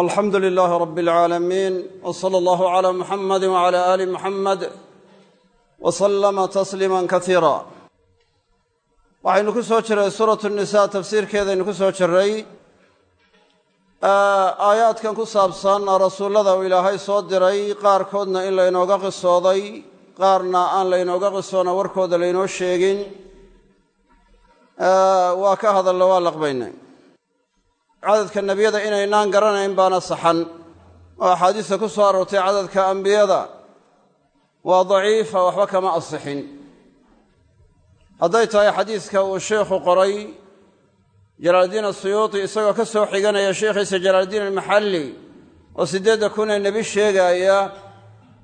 alxamdu lilaahi rabi alcaalamiin w sala allahu calaa muxamadi wacala aali muxamed wa sallama tasliima kasiira waxaynu ku soo jiray suuratu nisa tafsiirkeedaynu ku soo jiray aayaadkan ku saabsan rasuullada uu ilaahay soo diray qaarkoodna in laynooga qisooday qaarna aan laynooga qisoona warkooda laynoo sheegin. Waa ka hadallo waa laqbaynay cadadka nebiyada inaynaan garanayn baana saxan. Oo axaadiista ku soo aroortay cadadka ambiyada. Waa daciifa waxba kama asixin hadday tahay xadiiska uu sheikhu qoray jalaaldiin asuyuuti isagoo ka soo xiganaya sheikhiisa jalaaldiin almaxalli oo siddeedda kunee nebi sheegaaya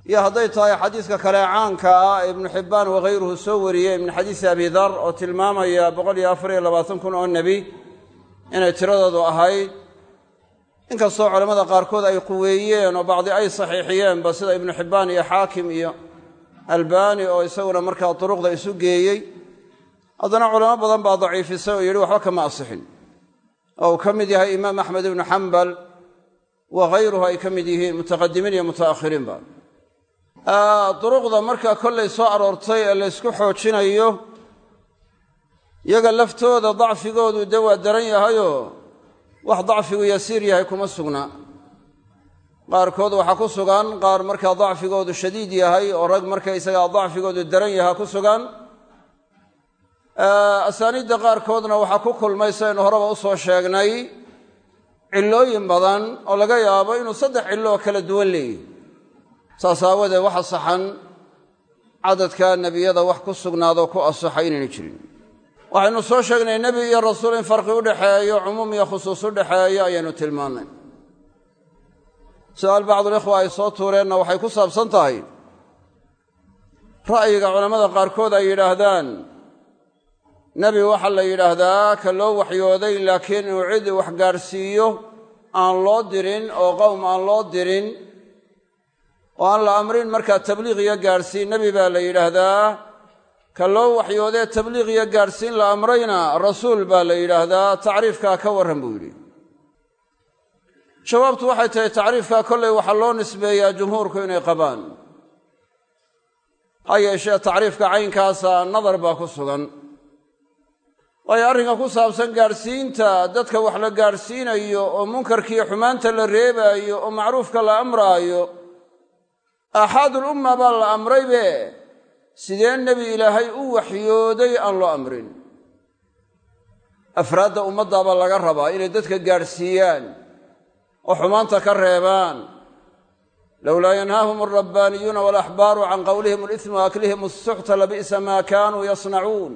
iyo hadday tahay xadiiska kale caanka ah ibnu xibbaan wakhayruhu soo wariyey min xadiisi abi dar oo tilmaamaya boqol iyo afar iyo labaatan kun oo nebi inay tiradoodu ahayd. Inkastoo culammada qaarkood ay quweeyeen oo bacdi ay saxiixiyeenba sida ibnu xibbaan iyo xaakim iyo albaani oo isaguna markaa duruqda isu geeyey. Haddana culamo badan baa daciifisay oo yidhi waxba kama asixin. Oo uu ka mid yahay imaam axmed ibnu xambal wa khayruhu ay ka mid yihiin mutaqadimiin iyo muta'akhiriinba duruqda markaa kollay soo aroortay ee laysku xoojinayo yaga laftooda dacfigoodu de daran yahayoo wax dacfigu yasiir yahay kuma sugna. Qaarkood waxaa ku sugan qaar markaa dacfigoodu shadiid yahay oo rag markaysagaa dacfigoodu daran yahaa ku sugan. Asaaniidda qaarkoodna waxaa ku kulmay saynu horeba u soo sheegnay cillooyin badan oo laga yaabo inuu saddex cillo kala duwan leeyahy. Saas waxa saxan cadadka nebiyada wax ku sugnaadoo ku asaxa inayna jirin waxaynu soo sheegnay nebi iyo rasuul in farqi u dhexeeyo cumuum iyo khusuus u dhexeeyo ayaynu tilmaannay su'aal bacdulikhwa ay soo tuureenna waxay ku saabsan tahay. Ra'yiga culammada qaarkood ay yidhaahdaan nebi waxaa la yidhaahdaa ka loo waxyooday laakiin inuu cid wax gaadhsiiyo aan loo dirin oo qowm aan loo dirin oo aan la amrin markaa tabliiq iyo gaadhsiin nebi baa la yidhaahdaa ka loo waxyoodee tabliiq iyo gaadhsiin la amrayna rasuul baa la yidhaahdaa tacriifkaa ka warran buu yidhi. Jawaabtu waxay tahay tacriifkaa kollay waxaa loo nisbeeyaa jumhuurku inay qabaan. Ha yeeshee tacriifka caynkaasa nadar baa ku sugan. Waayo arrinka ku saabsan gaadhsiinta dadka wax la gaadhsiinayo oo munkarkiiyo xumaanta la reebaayo oo macruufka la amraayo aaxaadul umma baa la amraybe sidee nebi ilaahay u waxyooday aan loo amrin? Afraadda ummaddaabaa laga rabaa inay dadka gaadhsiiyaan oo xumaanta ka reebaan. Lowlaa yanhaahum alrabbaaniyuuna waalaxbaaru can qowlihim alisma wa aklihim asuxta labi'sa maa kaanuu yasnacuun.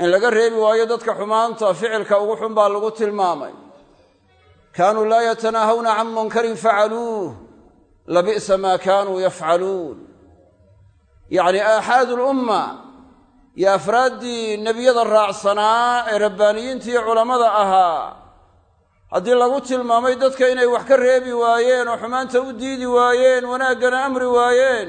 In laga reebi waayo dadka xumaanta ficilka ugu xun baa lagu tilmaamay. Kaanuu laa yatanaahawna can munkarin facaluuh labi'sa maa kaanuu yafcaluun yacni aaxaadul umma iyo afraaddii nebiyada raacsanaa ee rabbaaniyiinta iyo culammada ahaa haddii lagu tilmaamay dadka inay wax ka reebi waayeen oo xumaanta u diidi waayeen wanaaggana amri waayeen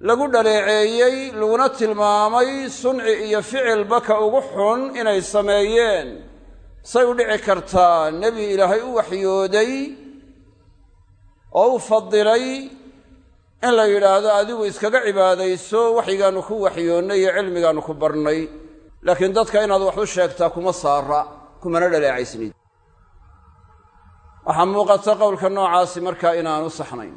lagu dhaleeceeyey laguna tilmaamay sunci iyo ficilba ka ugu xun inay sameeyeen. Say u dhici kartaa nebi ilaahay u waxyooday oo u fadilay in la yidhaahdo adigu iskaga cibaadayso waxyigaannu ku waxyoonnay iyo cilmigaannu ku barnay. Laakiin dadka inaad wax u sheegtaa kuma saara kumana dhaleecaysnid. Waxaa muuqata qowlka noocaasi markaa inaanu saxnayn.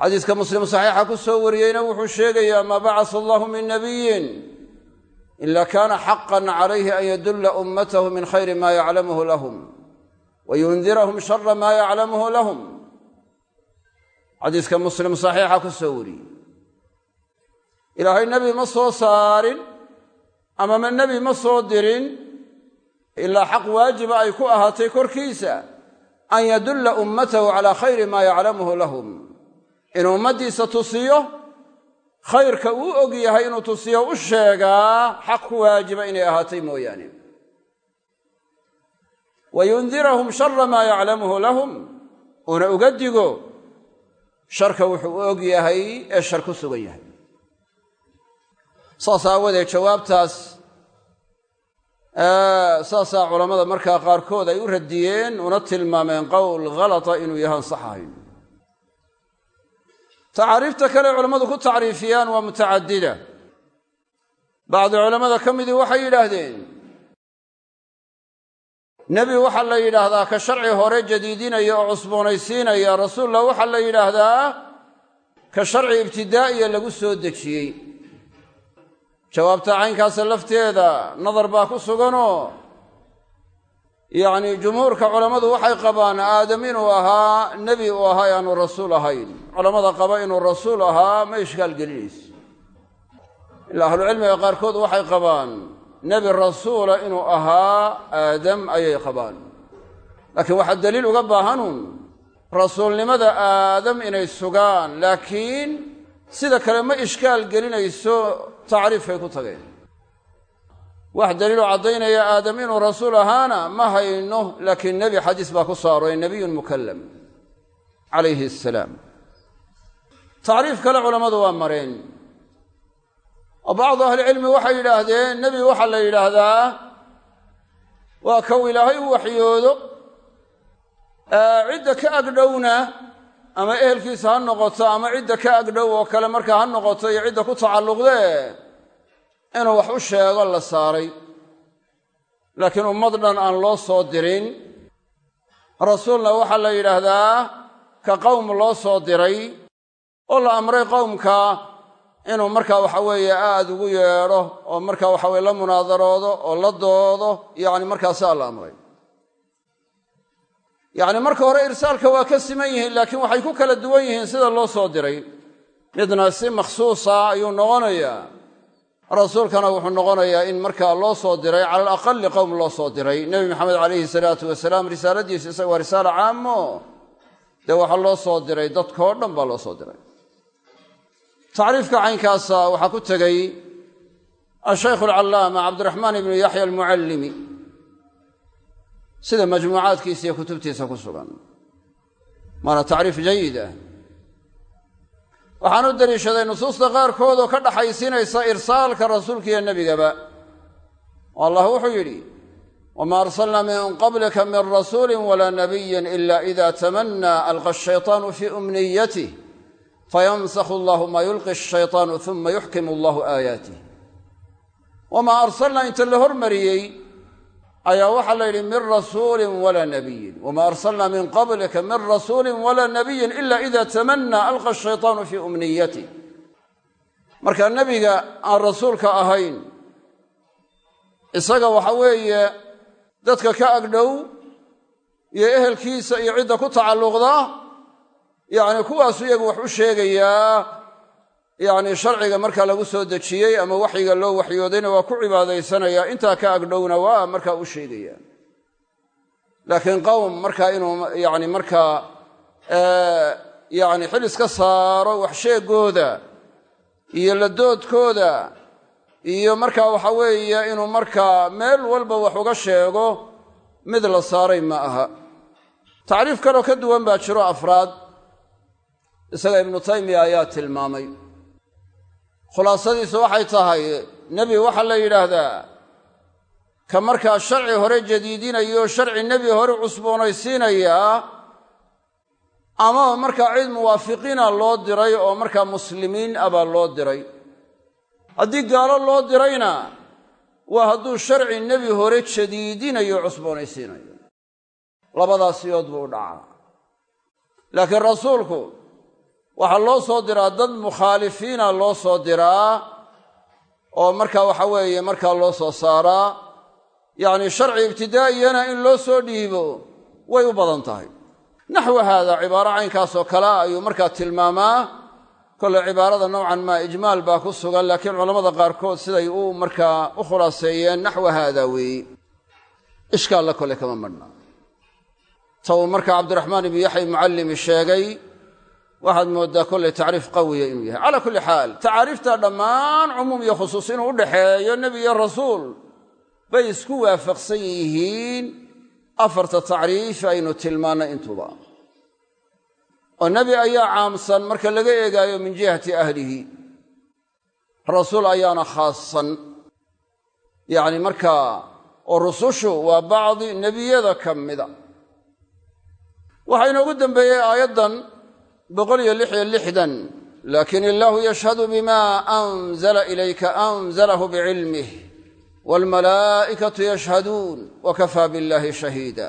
Xadiiska muslim saxiixa ku soo wariyeyna wuxuu sheegayaa maa bacasa allahu min nabiyin ila kaana xaqan calayhi an yadulla ummatahu min khayri ma yaclamuhu lahum wa yundirahum shara ma yaclamuhu lahum xadiiska muslim saxiixa ku soo wariyey. Ilaahay nebi ma soo saarin ama ma nebi ma soo dirin ilaa xaq waajiba ay ku ahaatay korkiisa an yadulla ummatahu calaa khayri maa yaclamuhu lahum. Inuu ummaddiisa tusiyo khayrka uu og yahay inuu tusiyo u sheegaa xaq ku waajiba inay ahaatay mooyaane. Wa yundirahum shara maa yaclamuhu lahum. Uuna uga digo sharka wuxuu u og yahay ee shar ku sugan yahay. Saas aawadeed jawaabtaas saasaa culammada markaa qaarkood ay u radiyeen una tilmaameen qowl khalata inuu yahaan sax ahayn. Tacaariifta kale culammadu ku tacriifiyaan waa mutacadida. Bacdi culammada ka midii waxay yidhaahdeen nebi waxaa la yidhaahdaa ka sharci hore jadiidinaya oo cusboonaysiinaya. Rasuulla waxaa la yidhaahdaa ka sharci ibtidaa'iya lagu soo dejiyey. Jawaabta caynkaasa lafteeda nadar baa ku suganoo yacnii jumhuurka culammadu waxay qabaan aadam inuu ahaa nebi uu ahaa e aanu rasuul ahayn. Culammada qaba inuu rasuul ahaa ma ishkaal gelinayso ilaa ahlucilmiga qaarkood waxay qabaan nebi rasuula inuu ahaa aadam ayay qabaan. Laakiin waxaa daliil uga baahanun rasuulnimada aadam inay sugaan laakiin sida kale ma ishkaal gelinayso tacriifkay ku tageen. Wax daliiloo caddaynaya aadam inuu rasuul ahaana ma hayno laakiin nebi xadiis baa ku soo nebiyun mukallam calayhi asalaam tacriif kale culammadu waa mareen oo bacdu ahlicilmi waxay yidhaahdeen nebi waxaa la yidhaahdaa waa kow ilaahay u waxyoodo cidda ka agdhowna ama ehelkiisa ha noqoto ama cidda ka agdhow oo kale markaa ha noqoto iyo cidda ku tacalluqdee inuu wax u sheego la saaray. Laakiin ummad dhan aan loo soo dirin rasuulna waxaa la yidhaahdaa ka qowm loo soo diray oo la amray qowmka inuu markaa waxa weeye aad ugu yeedho oo markaa waxa weye la munaadaroodo oo la doodo yacni markaasaa la amray. Yacni marka hore irsaalka waa ka siman yihiin laakiin waxay ku kala duwan yihiin sida loo soo diray. Midna si makhsuusa ayuu noqonayaa. Rasuulkana wuxuu noqonayaa in markaa loo soo diray cala alaqali qowm loo soo diray. Nebi maxamed calayhi salaatu wasalaam risaaladiisu isaga waa risaalo caamo. Dee waxaa loo soo diray dadkao dhan baa loo soo diray tacriifka caynkaasa waxaa ku tegey ashaykhu alcallaama cabdiraxmaan ibnu yaxya almucallimi sida majmuucaadkiisa iyo kutubtiisa ku sugan. Waana tacriif jayid ah. Waxaan u deliishaday nusuusta qaarkood oo ka dhaxaysinaysa irsaalka rasuulka iyo nebigaba. Oo allah wuxuu yidhi wamaa arsalnaa min qablika min rasuulin walaa nabiyin ila ida tamannaa alqa ashaytaanu fii umniyatih fayansakhu allahu maa yulqi ashaytaanu uma yuxkimu allahu aayaatih wamaa arsalnaa inta la hormariyey ayaa waxaa la yidhi min rasuulin walaa nabiyin wamaa arsalnaa min qablika min rasuulin walaa nabiyin ila ida tamannaa alqa ashaytaanu fii umniyatih marka nebiga aan rasuulka ahayn isaga waxa weeye dadka ka agdhow iyo ehelkiisa iyo cidda ku tacalluqda yacni kuwaasu iyagu wax u sheegayaa yacni sharciga markaa lagu soo dejiyey ama waxyiga loo waxyoodayna waa ku cibaadaysanayaa intaa ka agdhowna waa markaa u sheegaya. Laakiin qowm markaa inuu yacni markaa yacni xil iska saaro wax sheegooda iyo ladoodkooda iyo markaa waxa weeye inuu markaa meel walba wax uga sheego mid la saaray ma aha. Tacriif kaloo ka duwan baa jiro afraad isaga ibnu taymiya ayaa tilmaamay. Khulaasadiisu waxay tahay nebi waxaa la yidhaahdaa ka markaa sharci hore jadiidinayo sharci nebi hore cusboonaysiinayaa ama markaa cid muwaafiqiina loo diray oo markaa muslimiin ah baa loo diray. Haddii gaalo loo dirayna waa hadduu sharci nebi hore jadiidinayo cusboonaysiinayo labadaas siyood buu u dhacaa. Laakiin rasuulku waxaa loo soo diraa dad mukhaalifiina loo soo diraa oo markaa waxa weeye markaa loo soo saaraa yacni sharci ibtidaa'iyana in loo soo dhiibo way u badan tahay. Naxwu haada cibaaro caynkaasoo kale ayuu markaa tilmaamaa. Kolle cibaarada nowcan maa ijmaal baa ku sugan laakiin culammada qaarkood siday u markaa u khulaaseeyeen naxwa haada weeye ishkaalla kole kama madhna ta uu markaa cabdiraxmaan ibnu yaxya mucallimi sheegay waxaad mooddaa kollay tacriif qawiya inuu yahay. Calaa kulli xaal tacaariifta dhammaan cumuum iyo khusuus inuu u dhexeeyo nebi iyo rasuul. Bay isku waafaqsan yihiin. Afarta tacriif aynu tilmaannay intuba oo nebi ayaa caamsan marka laga eegaayo min jihati ahlihi. Rasuul ayaana khaassan yacni markaa oo rusushu waa bacdi nebiyada ka mida. Waxaa inoogu dembeeyey aayaddan boqol iyo lix iyo lixdan. Laakin illaahu yashhadu bima anzala ilayka anzalahu bicilmih waalmalaa'ikatu yashhaduun wa kafaa billahi shahiida.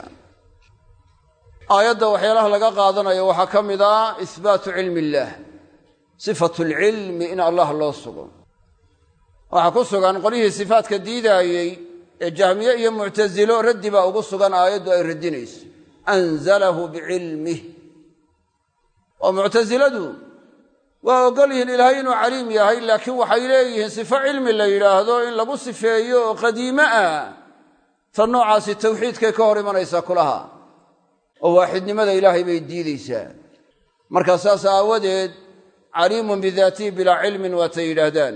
Aayadda waxyaalaha laga qaadanayo waxaa ka mid ah ihbaatu cilmi illaah sifatu lcilmi in allah loo sugo. Waxaa ku sugan qolyihii sifaadka diidaayey ee jahmiye iyo muctasilo raddi baa ugu sugan aayaddu ay radinayso anzalahu bicilmih oo muctasiladu waa ogol yihiin ilaahay inuu caliim yahay laakiin waxay leeyihiin sifo cilmi la yidhaahdo in lagu sifeeyo oo qadiime ah tan noocaasi tawxiidkay ka hor imanaysaa kulaha oo waaxidnimada ilaahay bay diidaysaa. Markaa saas aawadeed caliimun bidaatihi bilaa cilmin waatay yidhaahdaan.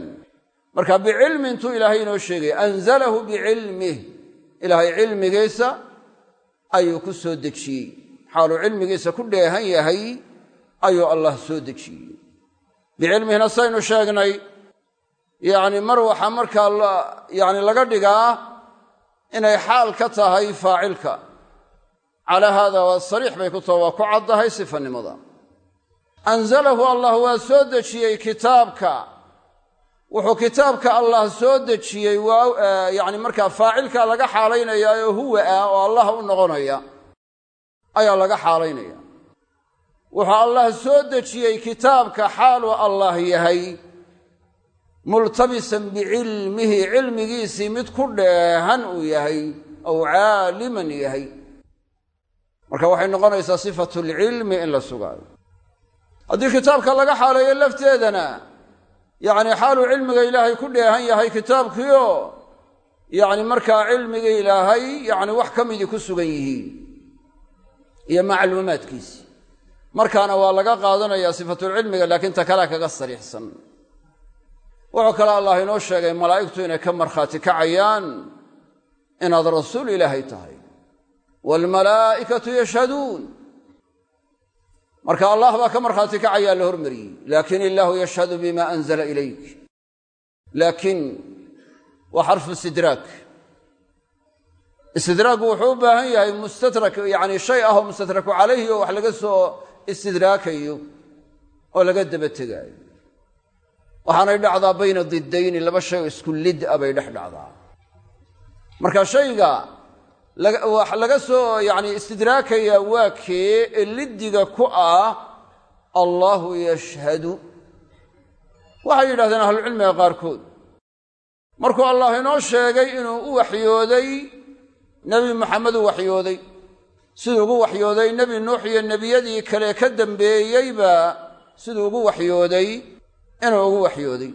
Marka bicilmi intuu ilaahay inoo sheegaya anzalahu bicilmih ilaahay cilmigiisa ayuu ku soo dejiyey. Xaaluu cilmigiisa ku dheehan yahay ayuu allah soo dejiyey. Bicilmihina saynu sheegnay yacni mar waxaa markaa yani laga dhigaa inay xaal ka tahay faacilka. Calaa haada waa sariix bay ku taha waa ku caddahay sifanimada. Anzalahu allah waa soo dejiyey kitaabka. Wuxuu kitaabka allah soo dejiyey waa yani markaa faacilka laga xaalaynaya oo huwa ah oo allah u noqonaya. Ayaa laga xaalaynaya wuxuu allah soo dejiyey kitaabka xaaluu allah yahay. Multabisan bicilmihi cilmigiisii mid ku dheehan uu yahay aw caaliman yahay. Marka waxay noqonaysaa sifatu lcilmi in la sugaayo haddii kitaabka laga xaaleeyo lafteedana yacni xaaluu cilmiga ilaahay ku dheehan yahay kitaabkiio yacni markaa cilmiga ilaahay yacni wax ka midii ku sugan yihiin iyo macluumaadkiisi markaana waa laga qaadanayaa sifatulcilmiga laakiin ta kalea kaga sariixsan. Wuxuu kale allah inoo sheegay malaa'igtu inay ka markhaati kacayaan inaad rasuul ilaahay tahay. Waalmalaa'ikatu yashhaduun. Marka allah baa ka markhaati kacayaa la hormariyey. Laakin illaahu yashhadu bima anzala ilayk. Laakiin waa xarfu istidraak. Istidraaku wuxuu u baahan yahay mustadrak yani shay ahoo mustadraku calayhi oo wax laga soo istidraakayo oo laga daba tegaayo. Waxaanay dhacdaa bayna diddayni laba shay oo isku lid a bay dhex dhacdaa. Marka shayga wax laga soo yani istidraakayaa waa kee ee liddiga ku ah allaahu yashhadu. Waxay yidhahdeen ahlucilmiga qaarkood markuu allah inoo sheegay inuu u waxyooday nebi maxamed u waxyooday siduu ugu waxyooday nebi nuux iyo nebiyadii kale ka dambeeyeyba siduu ugu waxyooday inuu ugu waxyooday.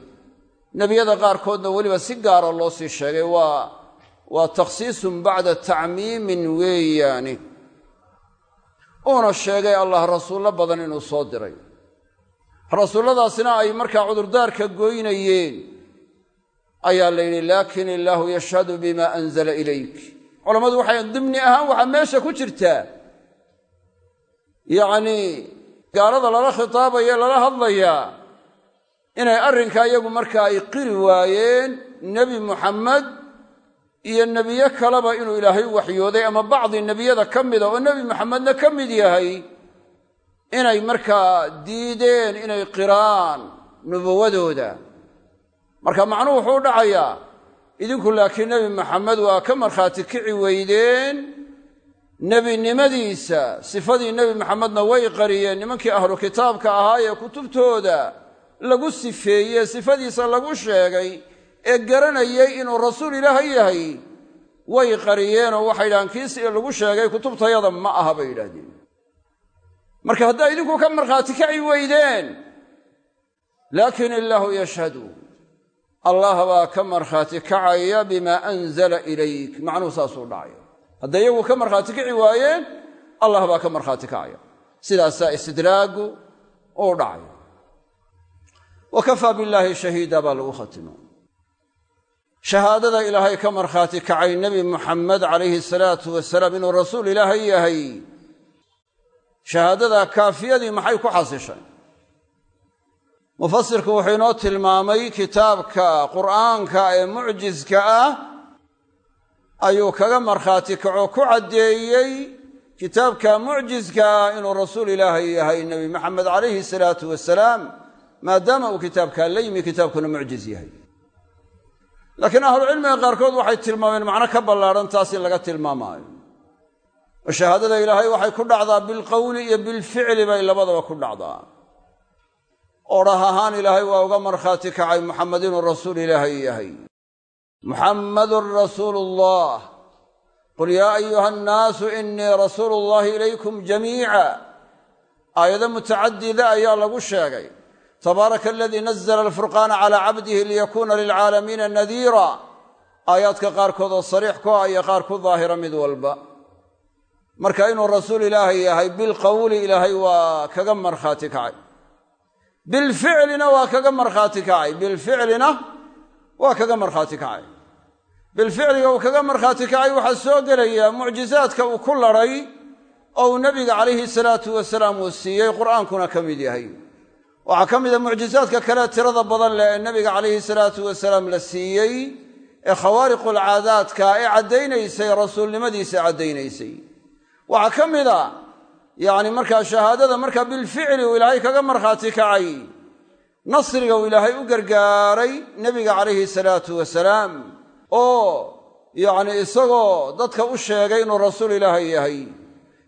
Nebiyada qaarkoodna weliba si gaara loo sii sheegay waa waa takhsiisun bacda tacmiimin weeyaani. Uuna sheegay allah rasuullo badan inuu soo diray. Rasuulladaasina ay markaa cudurdaarka goynayeen. Ayaa la yidhi laakin illaahu yashhadu bima anzala ilayk culammadu waxay dimni ahaan waxaa meesha ku jirtaa yacnii gaalada lala khitaabayo lala hadlayaa inay arrinkaa iyagu markaa ay qiri waayeen nebi muxammed iyo nebiye kaleba inuu ilaahay u waxyooday ama bacdi nebiyada ka mida oo nebi maxamedna ka mid yahay inay markaa diideen inay qiraan nubuwadooda. Marka macnuhu wuxuu u dhacayaa idinku laakiin nebi maxamed waa ka markhaati kici weydeen. Nebinimadiisa sifadii nebi maxamedna way qariyeen. Nimankii ahlu kitaabka ahaa ee kutubtooda lagu sifeeye sifadiisa lagu sheegay ee garanayay inuu rasuul ilaahay yahay way qariyeenoo waxay yidhahdeen kiis lagu sheegay kutubtayada ma aha bay yidhahdeen marka haddaa idinku ka markhaati kaci weydeen laakin illaahu yashhadu allah baa ka markhaati kacaya bimaa anzala ilayk. Macnuhu saasuu dhacaya. Hadday iyagu ka markhaati kici waayeen allah baa ka markhaati kacaya. Sidaasaa istidraagu uu dhacaya. Wa kafaa billaahi shahiida baa lagu khatimo shahaadada ilaahay ka markhaati kacay nebi muxamed calayhi salaatu wasalaam inuu rasuul ilaahay yahay. Shahaadada kaafiyadii maxay ku xasishay mufasirku wuxuu inoo tilmaamay kitaabka qur'aanka ee mucjiska ah. Ayuu kaga markhaati kaco ku caddeeyey kitaabka mucjiskaa inuu rasuul ilaahay yahay nebi maxamed calayhi salaatu wasalaam maadaama uu kitaabkaa la yimi kitaabkuna mucjiz yahay. Laakiin ahlucilmiga qaarkood waxay tilmaameen macno ka ballaadhan taas in laga tilmaamaayo. Oo shahaadada ilaahay waxay ku dhacdaa bilqowli iyo bilficli bay labadaba ku dhacdaa odhah ahaan ilaahay waa uga markhaati kacay muxamed inuu rasuul ilaahay yahay. Muxammadun rasuulu ullah qul yaa ayuha annaasu innii rasuulu ullahi ilaykum jamiica. Aayado mutacadida ayaa lagu sheegay. Tabaaraka aladii nazla alfurqaana calaa cabdihi liyakuuna lilcaalamiina nadiira. Aayaadka qaarkood oo sariix ku ah iyo qaar ku daahira mid walba. Marka inuu rasuul ilaahay yahay bilqowli ilaahay waa kaga markhaati kacay bilficlina waa kaga markhaati kacay. Bilficlina waa kaga markhaati kacay. Bilficliga uu kaga markhaati kacay waxaa soo gelaya mucjizaadka uu ku ladhay oo uu nebiga calayhi salaatu wasalaam uu siiyey qur'aankuna ka mid yahay. Waxaa ka mida mucjizaadka kale tirada badan leh ee nebiga calayhi salaatu wasalaam la siiyey ee khawaariqulcaadaadka ee caddaynaysay rasuulnimadiisa caddaynaysay waxaa yacni markaa shahaadada markaa bilficli uu ilaahay kaga markhaati kacay nasriga uu ilaahay u gargaaray nebiga calayhi salaatu wasalaam oo yacni isagoo dadka u sheegay inuu rasuul ilaahay yahay.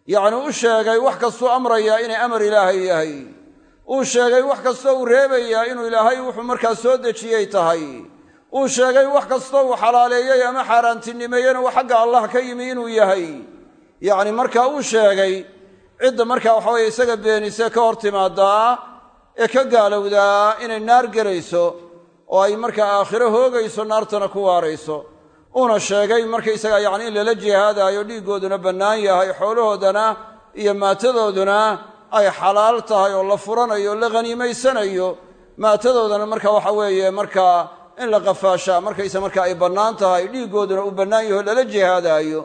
Yacni u sheegay wax kastuu amrayaa inay amar ilaahay yahay. Uu sheegay wax kastoo uu reebayaa inuu ilaahay wuxuu markaa soo dejiyey tahay. Uu sheegay wax kastoo uu xalaaleeyey ama xaaraantinimeeyena uu xagga allah ka yimi inuu yahay. Yacni markaa uu sheegay cidda markaa waxaweye isaga beenise ka hor timaadaa ee ka gaalowdaa inay naar gelayso oo ay markaa aakhiro hoogayso naartana ku waarayso. Uuna sheegay markaysaga yacni in lala jihaadaayo dhiiggooduna bannaan yahay xoolahoodana iyo maatadooduna ay xalaal tahay oo la furanayo o la haniimaysanayo maatadoodana marka waxa weeye markaa in la qafaashaa markayse marka ay bannaan tahay dhiiggooduna uu bannaan yaho lala jihaadaayo.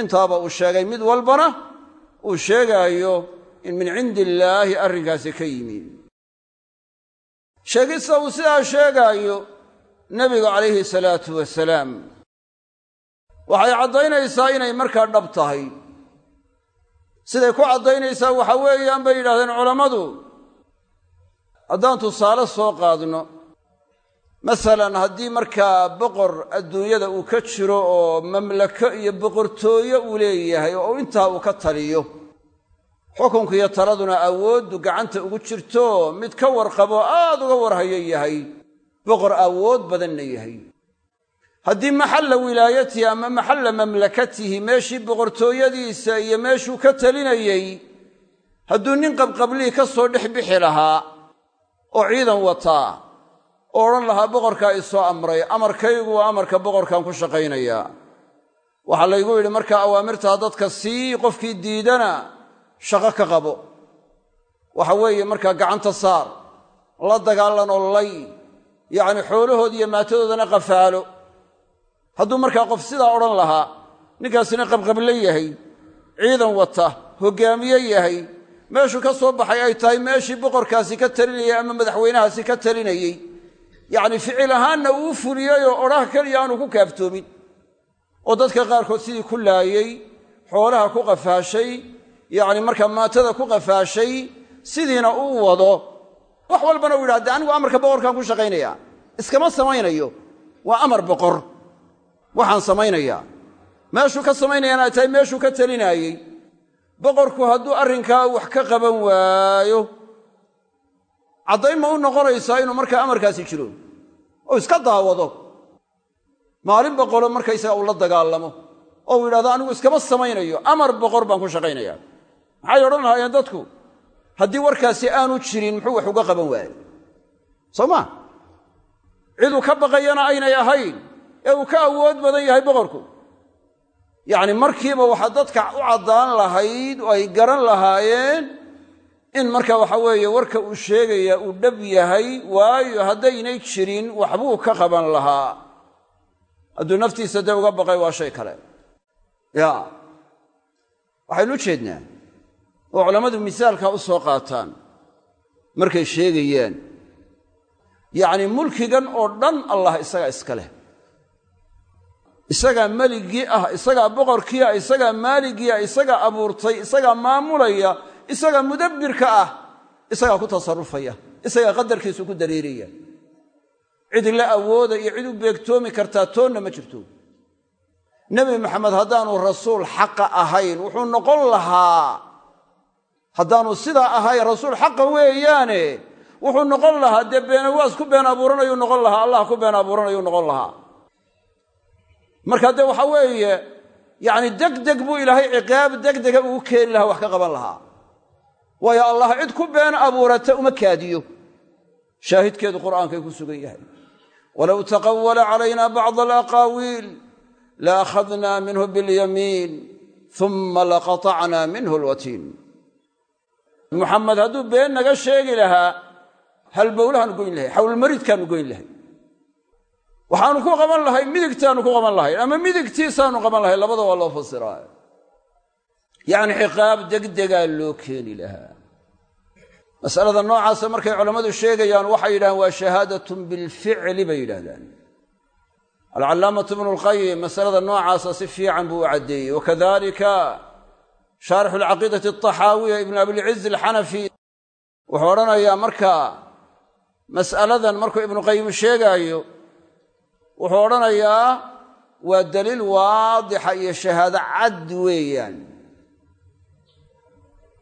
Intaaba uu sheegay mid walbana uu sheegaayo in min cindi illaahi arrinkaasi ka yimi sheegista uu sidaa sheegaayo nebigu calayhi salaatu wasalaam. Waxay caddaynaysaa inay markaa dhab tahay. Siday ku caddaynaysaa waxa weeyaan bay yidhahdeen culammadu. Haddaan tusaale soo qaadno masalan haddii markaa boqor adduunyada uu ka jiro oo mamlako iyo boqortooyo uu leeyahay oo intaa uu ka taliyo xukunkiiyo taladuna awooddu gacanta ugu jirto mid ka warqabo aad uga warhayo yahay boqor awood badanna yahay. Haddii maxalla wilaayatihi ama maxalla mamlakatihi meeshii boqortooyadiisa iyo meeshuu ka talinayey hadduu nin qabqablii ka soo dhex bixi lahaa oo ciidan wataa oo odhan lahaa boqorkaa isoo amray amarkaygu waa amarka boqorkan ku shaqaynayaa waxaa laygu yidhi markaa awaamirtaa dadka sii qofkii diidana shaqo ka qabo. Waxa weeye markaa gacanta saar la dagaalanoo lay yacni xoolahoodi iyo maatadoodana qafaalo. Hadduu markaa qof sidaa odhan lahaa ninkaasina qabqable yahay ciidan wata hoggaamiye yahay meeshuu ka soo baxay ay tahay meeshii boqorkaasi ka talinayay ama madaxweynahaasi ka talinayey yacni ficil ahaanna uu fuliyey oo odhaha keliya aanu ku kaaftoomin oo dadka qaarkood sidii ku laayey xoolaha ku qafaashay yacni markaa maatada ku qafaashay sidiina uu wado. Wax walbana uu yidhahde anigu amarka boqorkaan ku shaqaynayaa iskama samaynayo. Waa amar boqor. Waxaan samaynayaa. Meeshuu ka samaynayaana ay tahay meeshuu ka talinaayey boqorku hadduu arrinkaa wax ka qaban waayo caddayn ma u noqonaysaa inuu markaa amarkaasi jiro? Oo iska daawado? Maalin boqolo markaysaga uu la dagaalamo oo uu yidhahdo anigu iskama samaynayo amar boqor baan ku shaqaynayaa. Maxay odhan lahaayeen dadku? Haddii warkaasi aanu jirin muxuu wax uga qaban waaye soo ma? Ciduu ka baqayana aynay ahayn ee uu ka awood badan yahay boqorku. Yacni markiiba waxaa dadka u caddaan lahayd oo ay garan lahaayeen in marka waxa weeye warka uu sheegaya uu dhab yahay waayo haddaynay jirin waxbuu ka qaban lahaa. Hadduu naftiisa dee uga baqay waa shay kale. Ya. Waxaynu u jeednaa oo culammadu misaalkaa u soo qaataan. Markay sheegayaan. Yacni mulkigan oo dhan allah isaga iska leh. Isagaa meligii ah isagaa boqorkii ah isagaa maaligii ah isagaa abuurtay isagaa maamulaya isagaa mudabbirka ah isagaa ku tasarrufaya isagaa qadarkiisu ku dareeraya cid la awooda iyo cid u beegtoomi kartaa toonna ma jirto. Nebi maxamed haddaanu rasuul xaqa ahayn wuxuu noqon lahaa haddaanu sidaa ahayn rasuul xaqa weeyaane wuxuu noqon lahaa dee beenawaas ku been abuuranayuu noqon lahaa allah ku been abuuranayuu noqon lahaa. Marka dee waxa weeye yacni degdeg buu ilaahay ciqaab degdega ugu keeni lahaa wax ka qaban lahaa waayo allah cid ku been abuurata uma kaadiyo. Shaahidkeedu qur'aankay ku sugan yahay. Walow taqawala calayna bacda alaqaawiil la akhadnaa minhu biاlyamiin uma laqatacnaa minhu alwatiin. Muxamed hadduu been naga sheegi lahaa halbowlahaanu goyn lahay xawlmaridkaanu goyn lahay. Waxaanu ku qaban lahay midigtaanu ku qaban lahayn ama midigtiisaanu qaban lahay labada waa loo fasiraa yacni ciqaab degdegaa loo keeni lahaa. Masalada noocaasa markay culammadu sheegayaan waxay yidhahdeen waa shahaadatun bilficli bay yidhahdaan alcallaamatu ibnu lqayim masalada noocaasa si fiican buu u caddeeyey. Wakadalika shaarixu alcaqiidati altaxaawiya ibnu abilciz alxanafi wuxuu odhanayaa marka mas'aladan markuu ibnu qayim sheegaayo wuxuu odhanayaa waa daliil waadixa iyo shahaado cad weeyaan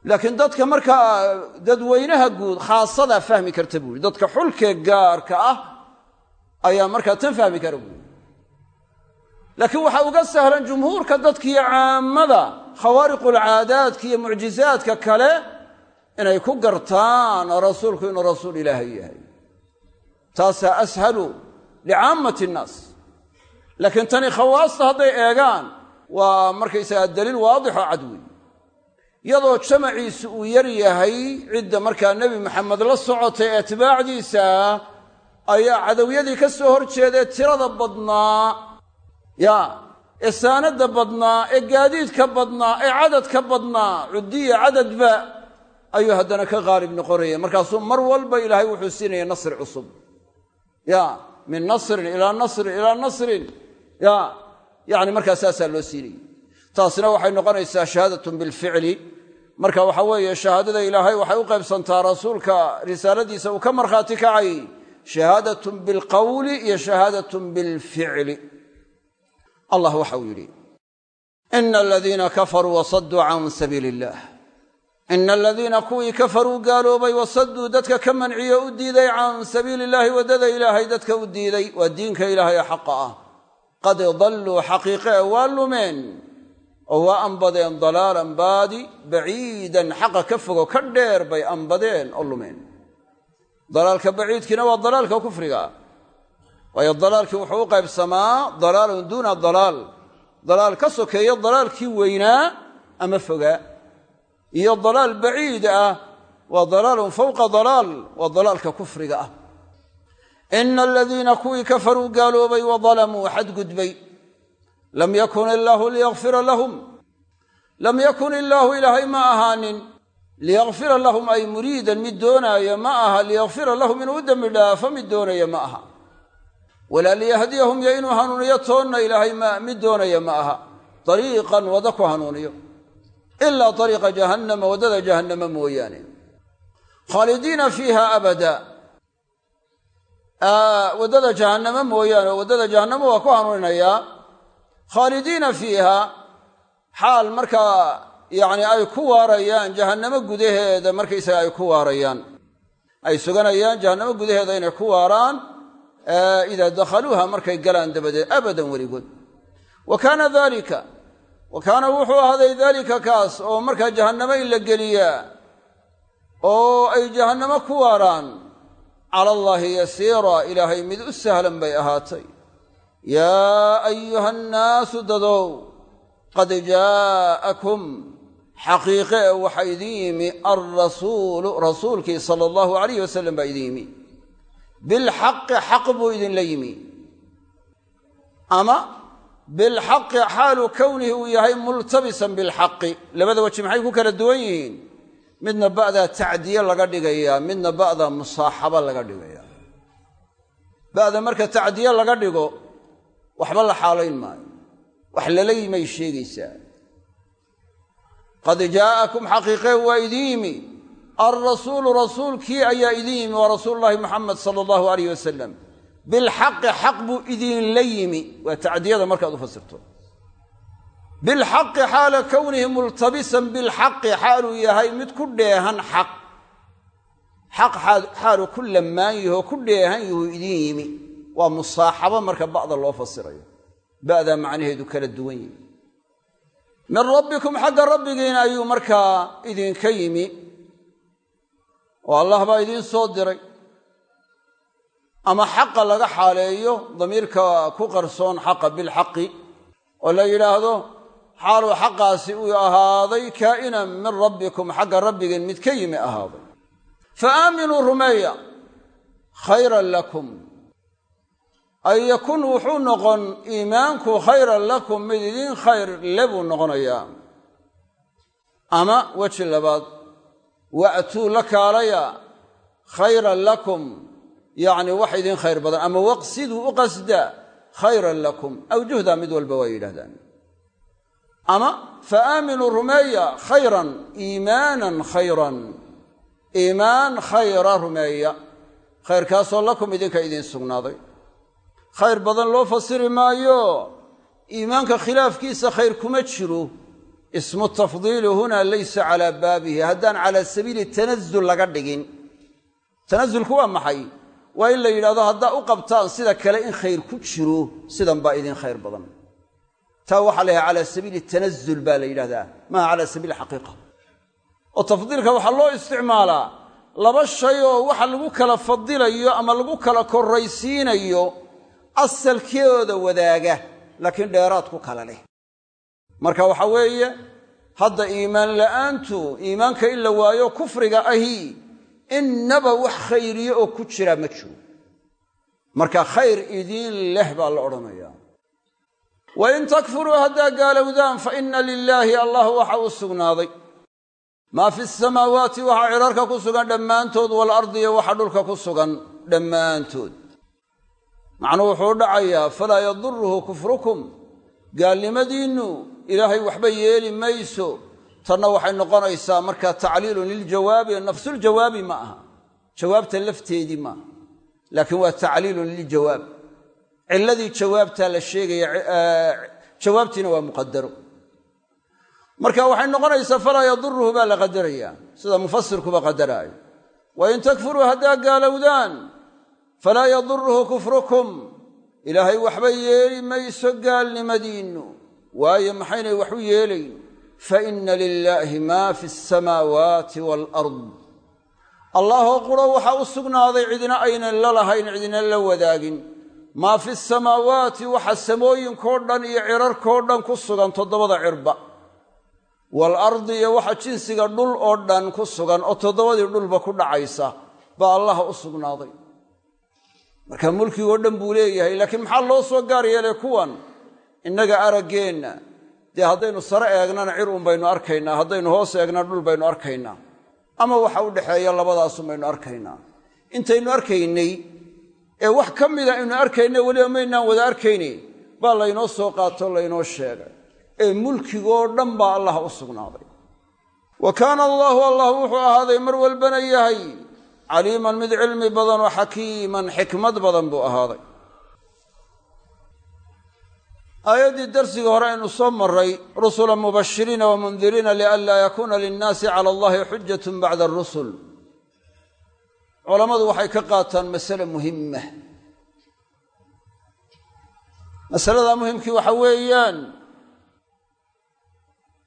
laakiin dadka markaa dadweynaha guud khaasadaa fahmi karta buuri dadka xulkee gaarka ah ayaa markaa tan fahmi kara buuri laakiin waxaa uga sahlan jumhuurka dadkiiyo caammada khawaariqulcaadaadka iyo mucjizaadka kale inay ku gartaan rasuulku inuu rasuul ilaahay yahay. Taasaa ashalu licaammati innaas laakiin tani khawaasta hadday eegaan waa markaysagaa daliil waadixoo cad weeye iyadoo jamaciisu uu yar yahay cidda markaa nebi maxamed la socotay atbaacdiisa ayaa cadowyadii ka soo hor jeedee tirada badnaa. Ya ee saanadda badnaa ee gaadiidka badnaa ee cadadka badnaa cuddiya cadadba ayuu haddana ka qaalib noqonaya. Markaasuu mar walba ilaahay wuxuu siinaya nasri cusub. Ya min nasrin ilaa nasrin ilaa nasrin. Ya yani markaa saasaa loo siinayay taasina waxay noqonaysaa shahaadatun bilficli. Marka waxa weeye shahaadada ilaahay waxay u qaybsantaa rasuulka risaaladiisa uu ka markhaati kacay. Shahaadatun bilqawli iyo shahaadatun bilficli. Allah waxa uu yidhi ina aladiina kafaruu wasaduu can sabiili illah ina aladiina kuwii kafaruu gaaloobay wasaduu dadka ka manciye u diiday can sabiili illaahi waddada ilaahay dadka u diiday waa diinka ilaahay xaqa ah. Qad dalluu xaqiiqe waa lumeen oo waa anbadeen dalaalan baadi baciidan xaqa ka fogo ka dheer bay anbadeen oo lumeen. Dalaalka baciidkiina waa dalaalka kufriga. Waayo dalaalkii wuxuu u qaybsamaa dalaalun duuna dalaal. Dalaal ka sokeeya dalaalkii weynaa ama fogaa. Iyo dalaal baciid ah waa dalaalun fowqa dalaal waa dalaalka kufriga ah. Ina aladiina kuwii kafaruu gaaloobay wa dalamuu xadgudbay lam yakun illaahu liyakfira lahum. Lam yakun illaahu ilaahay ma ahaanin. Liyakfira lahum ay muriidan mid doonaaya ma aha. Liyakfira lahum inuu u dembi dhaafo mid doonaya ma aha. Walaa liyahdiyahum yo inuu hanuuniyo toonna ilaahay mid doonaya ma aha. Dariiqan wada ku hanuuniyo. Ilaa dariiqa jahannama waddada jahannama mooyaane. Khaalidiina fiiha abada. Waddada jahannama mooyaane oo waddada jahannama waa ku hanuuninayaa khaalidiina fiiha xaal markaa yacni ay ku waarayaan jahannamo gudaheeda markaysaga ay ku waarayaan. Ay suganayaan jahannamo gudaheeda inay ku waaraan idaa dakhaluuha markay galaan dabadeed abadan weligood. Wa kaana dalika wa kaana wuxuu ahaaday daalika kaas oo markaa jahannamo in la geliyaa oo ay jahannamo ku waaraan cala allaahi yasiira ilaahay mid u sahlan bay ahaatay yaa ayuha annaasu dadow qad jaa'akum xaqiiqe e waxaa idin yimi alrasuulu rasuulkii sala allahu alayh wasalam baa idin yimi bilxaqi xaq buu idinla yimi ama bilxaqi xaalu kownihi uu yahay multabisan bilxaqi labada weji maxay ku kala duwan yihiin midna ba'daa tacdiye laga dhigayaa midna ba'da musaaxabo waxba la xaalayn maayo. Wax lala yimay sheegaysaa. Qad jaa'akum xaqiiqee waa idin yimi. Alrasuulu rasuulkii ayaa idin yimi waa rasuulullaahi muxamed sala allahu alayh wasalam bilxaqi xaq buu idinla yimi. Waa tacdiyada markaad u fasirto. Bilxaqi xaala kownihi multabisan bilxaqi xaaluu yahay mid ku dheehan xaq. Xaq xaaluu ku lammaan yahoo ku dheehan yahuu idin yimi waa musaaxabo marka ba'da loo fasirayo. Ba'daa macnaheedu kala duwan yihi min rabbikum xagga rabbigiina ayuu markaa idinka yimi. Oo allah baa idiin soo diray. Ama xaqa laga xaaleeyo damiirka ku qarsoon xaqa bilxaqi oo la yidhaahdo xaaluu xaqaasi uu ahaaday kaa'inan min rabbikum xagga rabbigeen mid ka yimi ahaaday. Fa aaminuu rumeeya khayran lakum ay yakun wuxuu noqon iimaanku khayran lakum mid idiin khayr le buu noqonayaa. Ama weji labaad wa'tuu la kaalaya khayran lakum yacni wax idiin khayr badan ama waqsiduu u qasda khayran lakum awjuhdaa mid walba waa yidhahdaan ama fa aaminuu rumeeya khayran iimaanan khayran iimaan khayra rumeeya khayrkaasoo lakum idinka idiin sugnaaday khayr badan loo fasiri maayo. Iimaanka khilaafkiisa khayr kuma jiro. Ismu tafdiili hunaa laysa calaa baabihi. Haddaan calaa sabiili tanazul laga dhigin. Tanazulku waa maxay? Waa in la yidhahdo haddaa u qabtaan sida kale in khayr ku jiro sidan baa idin khayr badan. Taa waxaa la yidhaha calaa sabiili tanazul baa la yidhahdaa maaha calaa sabiili xaqiiqa. Oo tafdiilka waxaa loo isticmaalaa. Laba shay oo waxa lagu kala fadilayo ama lagu kala korraysiinayo asalkeeda wadaaga laakiin dheeraad ku kala leh. Marka waxaa weeye hadda iimaan la'aantu iimaanka in la waayo kufriga ahi innaba wax khayriye oo ku jira ma jiro. Marka khayr idiin leh baa la odhanayaa wa in takfuruu haddaa gaalowdaan fa inna lilaahi allah waxa u sugnaaday. Maa fi samaawaati waxa cidharka ku sugan dhammaantood waalardi iyo waxa dhulka ku sugan dhammaantood macnuhu wuxuu dhacayaa falaa yaduruhu kufrukum. Gaalnimadiinnu ilaahay waxba yeeli mayso. Tanna waxay noqonaysaa markaa tacliilun liljawaabi nafsuljawaabi ma aha. Jawaabta lafteedii maaha laakiin waa tacliilun liljawaab ciladii jawaabtaa la sheegaya jawaabtiina waa muqadaro marka waxay noqonaysaa falaa yaduruhu baa la qadarayaa. Sida mufasirkuba qadaraayo wa in takfuruu haddaa gaalowdaan falaa yaduruhu kufrukum. Ilaahay waxba yeeli mayso gaalnimadiinnu waayo maxaynay wax u yeelayn? Fa inna lilaahi maa fi asamaawaati waalard allahoo quro waxaa u sugnaaday cidina aynan la lahayn cidina la wadaagin. Maa fi samaawaati waxa samooyinkoo dhan iyo cirarkoo dhan ku sugan toddobada cirba. Waalardi iyo waxa jinsiga dhul oo dhan ku sugan oo toddobadii dhulba ku dhacaysa baa allaha u sugnaaday marka mulkigoo dhan buu leeyahay laakiin maxaa loo soo gaar yeelay kuwan? Innaga araggeenna dee haddaynu sare eegnana cir un baynu arkaynaa haddaynu hoos eegnana dhul baynu arkaynaa ama waxa u dhexeeya labadaasun baynu arkaynaa intaynu arkaynay ee wax ka mida aynu arkaynay weliba maynaan wada arkaynayn baa laynoo soo qaato laynoo sheegay. Ee mulkigoo dhan baa allah u sugnaaday. Wa kaana allaahu allah wuxuu ahaaday mar walbana yahay caliiman mid cilmi badan oo xakiiman xikmad badan buu ahaaday. Aayaddii darsiga hore aynu soo maray rusula mubashiriina wa mundiriina lianlaa yakuuna linnaasi cala allahi xujatun bacda arusul culammadu waxay ka qaataan masale muhimma. Masaladaa muhimkii waxa weeyaan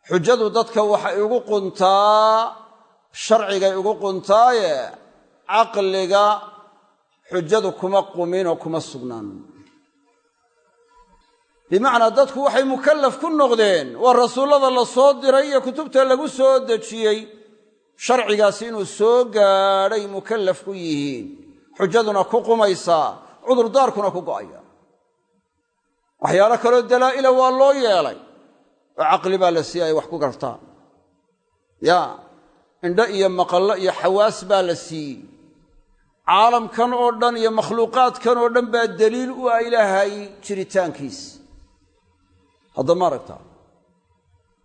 xujadu dadka waxay ugu quntaa sharcigay ugu quntaaye caqliga xujadu kuma qumin oo kuma sugnaan. Bimacnaa dadku waxay mukallaf ku noqdeen waa rasuullada la soo diray iyo kutubta lagu soo dejiyey sharcigaasi inuu soo gaadhay mukallaf ku yihiin. Xujaduna ku qumaysaa cudurdaarkuna ku go'aya. Waxyaalo kaloo dalaa'ila waa loo yeelay oo caqli baa la siiyey ay wax ku gartaan. Yaa indho iyo maqallo iyo xawaas baa la siiyey caalamkan oo dhan iyo makhluuqaadkan oo dhan baa daliil u ah ilaahay jiritaankiis. Hadda ma aragtaa?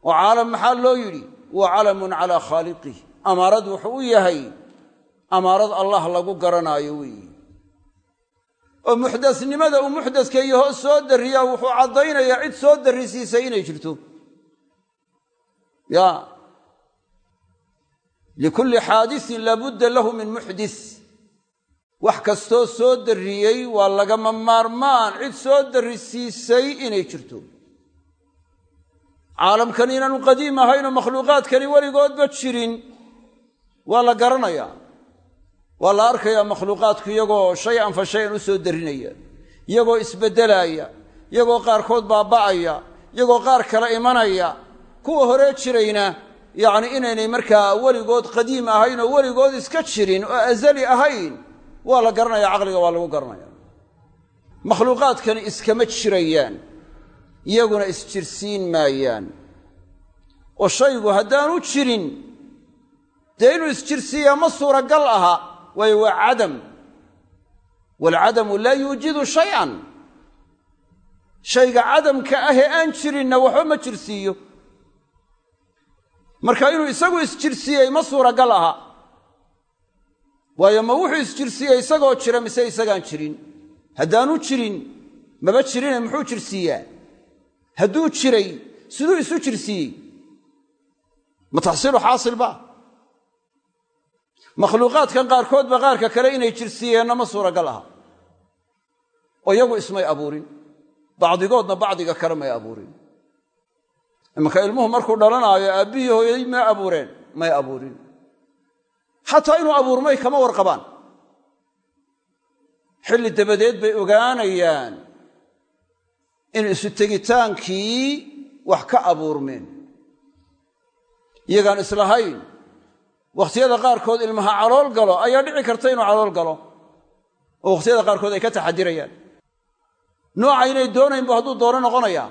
Oo caalam maxaa loo yidhi? Wa calamun calaa khaaliqih. Amaarad wuxuu u yahay amaarad allah lagu garanaayo weeye oo muxdasnimada uu muxdaska iyo hoos soo darriyaa wuxuu caddaynayaa cid soo darrisiisay inay jirto. Ya likulli xaadisin laabudda lahu min muxdis wax kastoo soo darriyey waa lagama maarmaan. Cid soo darrisiisay inay jirto. Caalamkani inaanu qadiim ahaynoo makhluuqaadkani weligoodba jirin waa la garanayaa waa la arkayaa makhluuqaadku iyagoo shay an fa shay an u soo darrinaya iyagoo isbeddelaaya iyagoo qaarkood baaba'aya iyagoo qaar kale imanaya. Kuwa horee jirayna yacni inaynay markaa weligood qadiim ahayn oo weligood iska jirin oo azali ahayn waa la garanaya caqliga waa lagu garanaya. Makhluuqaadkani iskama jirayaan iyaguna isjirsiin maayaan. Oo shaygu haddaanu jirin dee inuu isjirsiiyaa ma suuragal aha waayo waa cadam. Waalcadamu laa yuujidu shay-an. Shayga cadamka ahee aan jirinna waxba ma jirsiiyo. Marka inuu isagu isjirsiiyey ma suuragal aha waayo ma wuxuu isjirsiiyey isagoo jira mise isagaan jirin? Haddaanu jirin maba jirine muxuu jirsiiyaa? Hadduu jiray siduu isu jirsiiyey? Ma taxsiilu xaasil ba? Makhluuqaadkan qaarkoodba qaarka kale inay jirsiiyeenna ma suuragal aha. Oo iyagu ismay abuurin. Bacdigoodna bacdiga kale may abuurin. Imanka ilmuhu markuu dhalanaayo aabbihii hooyadii may abuureen? May abuurin xataa inuu abuurmay kama warqabaan xilli dabadeed bay ogaanayaan in isu tegitaankii wax ka abuurmeen. Iyagaan islahayn wakhtiyada qaarkood ilmaha calool galo ayaa dhici karta inuu calool galo oo wakhtiyada qaarkood ay ka taxadirayaan nooca inay doonaynbu hadduu doono noqonayaa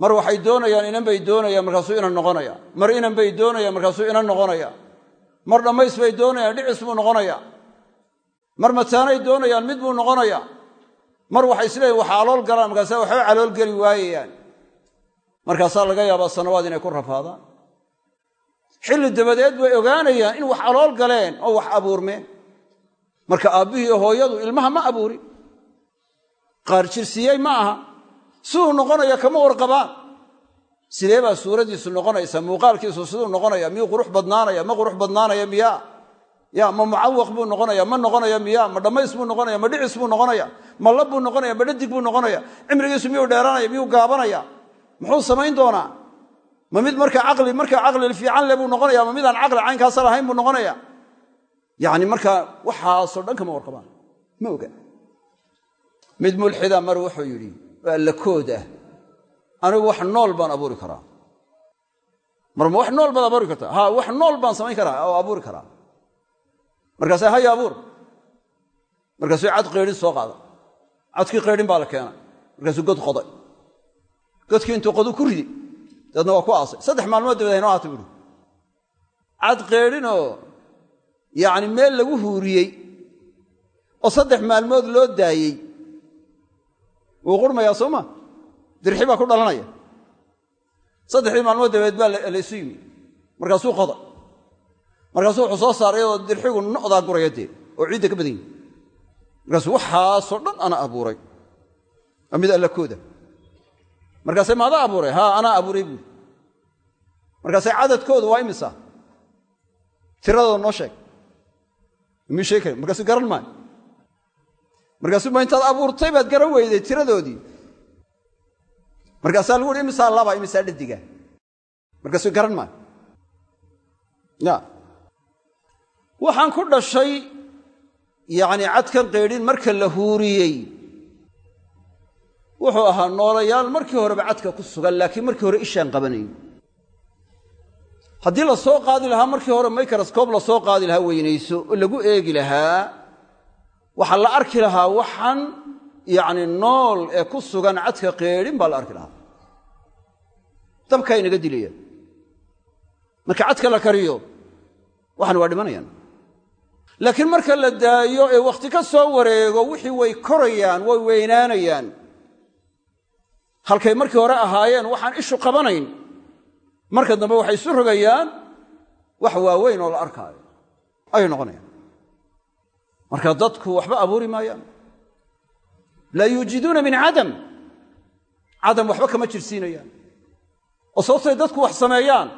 mar waxay doonayaan inan bay doonayaan markaasuu inan noqonaya. Mar inan bay doonayaan markaasuu inan noqonaya mar dhammays bay doonayaan dhicis buu noqonaya mar mataanay doonayaan mid buu noqonaya mar waxay isleeyiin wax calool galaan markaasa waxba calool geli waayayaan. Markaasaa laga yaabaa sannawaad inay ku rafaadaan. Xilli dabadeed bay ogaanayaan in wax calool galeen oo wax abuurmeen. Marka aabbihii hooyadu ilmaha ma abuurin. Qaar jirsiyey ma aha. Siduu noqonaya kama warqabaan sidee suuradiisu noqonaysa? Muuqaalkiisu siduu noqonaya? Miyuu qurux badnaanaya? Ma qurux badnaanaya miyaa? Ya ma mucawaq buu noqonaya? Ma noqonaya miya ma dhammays buu noqonaya? Ma dhicis buu noqonaya? Ma lab buu noqonaya? Ma dhadig buu noqonaya? Cimrigiisu miyuu dheeranaya? Miyuu gaabanaya? Muxuu samayn doonaa? Ma mid marka caqli marka caqli fiican le buu noqonaya? Ma midaan caqli caynkaasa lahayn buu noqonaya? Yani markaa waxaasoo dhan kama warqabaan. Ma oga. Mid mulxida mar wuxuu yidhi waa lakood ah anigu wax nool baan abuuri karaa. Mar ma wax nool baad abuuri kartaa? Ha wax nool baan samayn karaa oo abuuri karaa. Markaasa haya abuur. Markaasuu cad qaydhin soo qaada. Cadkii qaydhin baa la keenay. Markaasuu god qoday. Godkii intuu qodu ku ridi dabeedna waa ku aasay. Saddex maalmood dabeed haynoo aata buuri cad qaydhinoo yacni meel lagu huuriyey oo saddex maalmood loo daayey. Wuu qurmayaa soo ma dirxi baa ku dhalanaya. Saddexdii maalmood dabeed baa laysu yimi. Markaasuu qoda. Markaasuu wuxuu soo saaray oo dirxigu no'daa guraya dee oo ciidda ka badan yihi markaasuu waxaasoo dhan ana abuuray. Waa mid allakooda markaase maadaa abuuray? Haa anaa abuuray buuri markaase cadadkooda waa imisa? Tiradooda noo sheeg. Mii sheeg kari markaasuu garan maayo. Markaasuu ma intaad abuurtay baad garan weyday tiradoodii markaasaa lagu uhi imisaa laba imisaa dhadiga markaasuu garan maayo ya. Waxaan ku dhashay yacni cadkan qaydhin marka la huuriyey. Wuxuu ahaa noolayaal markii horeba cadka ku sugan laakiin markii hore ishaan qabanayn. Haddii la soo qaadi lahaa markii hore microscob la soo qaadi lahaa weynayso lagu eegi lahaa waxaa la arki lahaa waxan yacni nool ee ku sugan cadka qaydhin baa la arki lahaa. Dabkaa inaga dilaya marka cadka la kariyo waxan waa dhimanayaan. Laakiin marka la daayo ee wakhti ka soo wareego wixii way korayaan way weynaanayaan. Halkay markii hore ahaayeen waxaan ishu qabanayn. Marka dambe waxay isu rogayaan wax waaweyn oo la arkaayo ayay noqonayaan. Marka dadku waxba abuuri maayaan laa yuujiduuna min cadam cadam waxba kama jirsiinayaan. Oo sababtay dadku wax sameeyaan.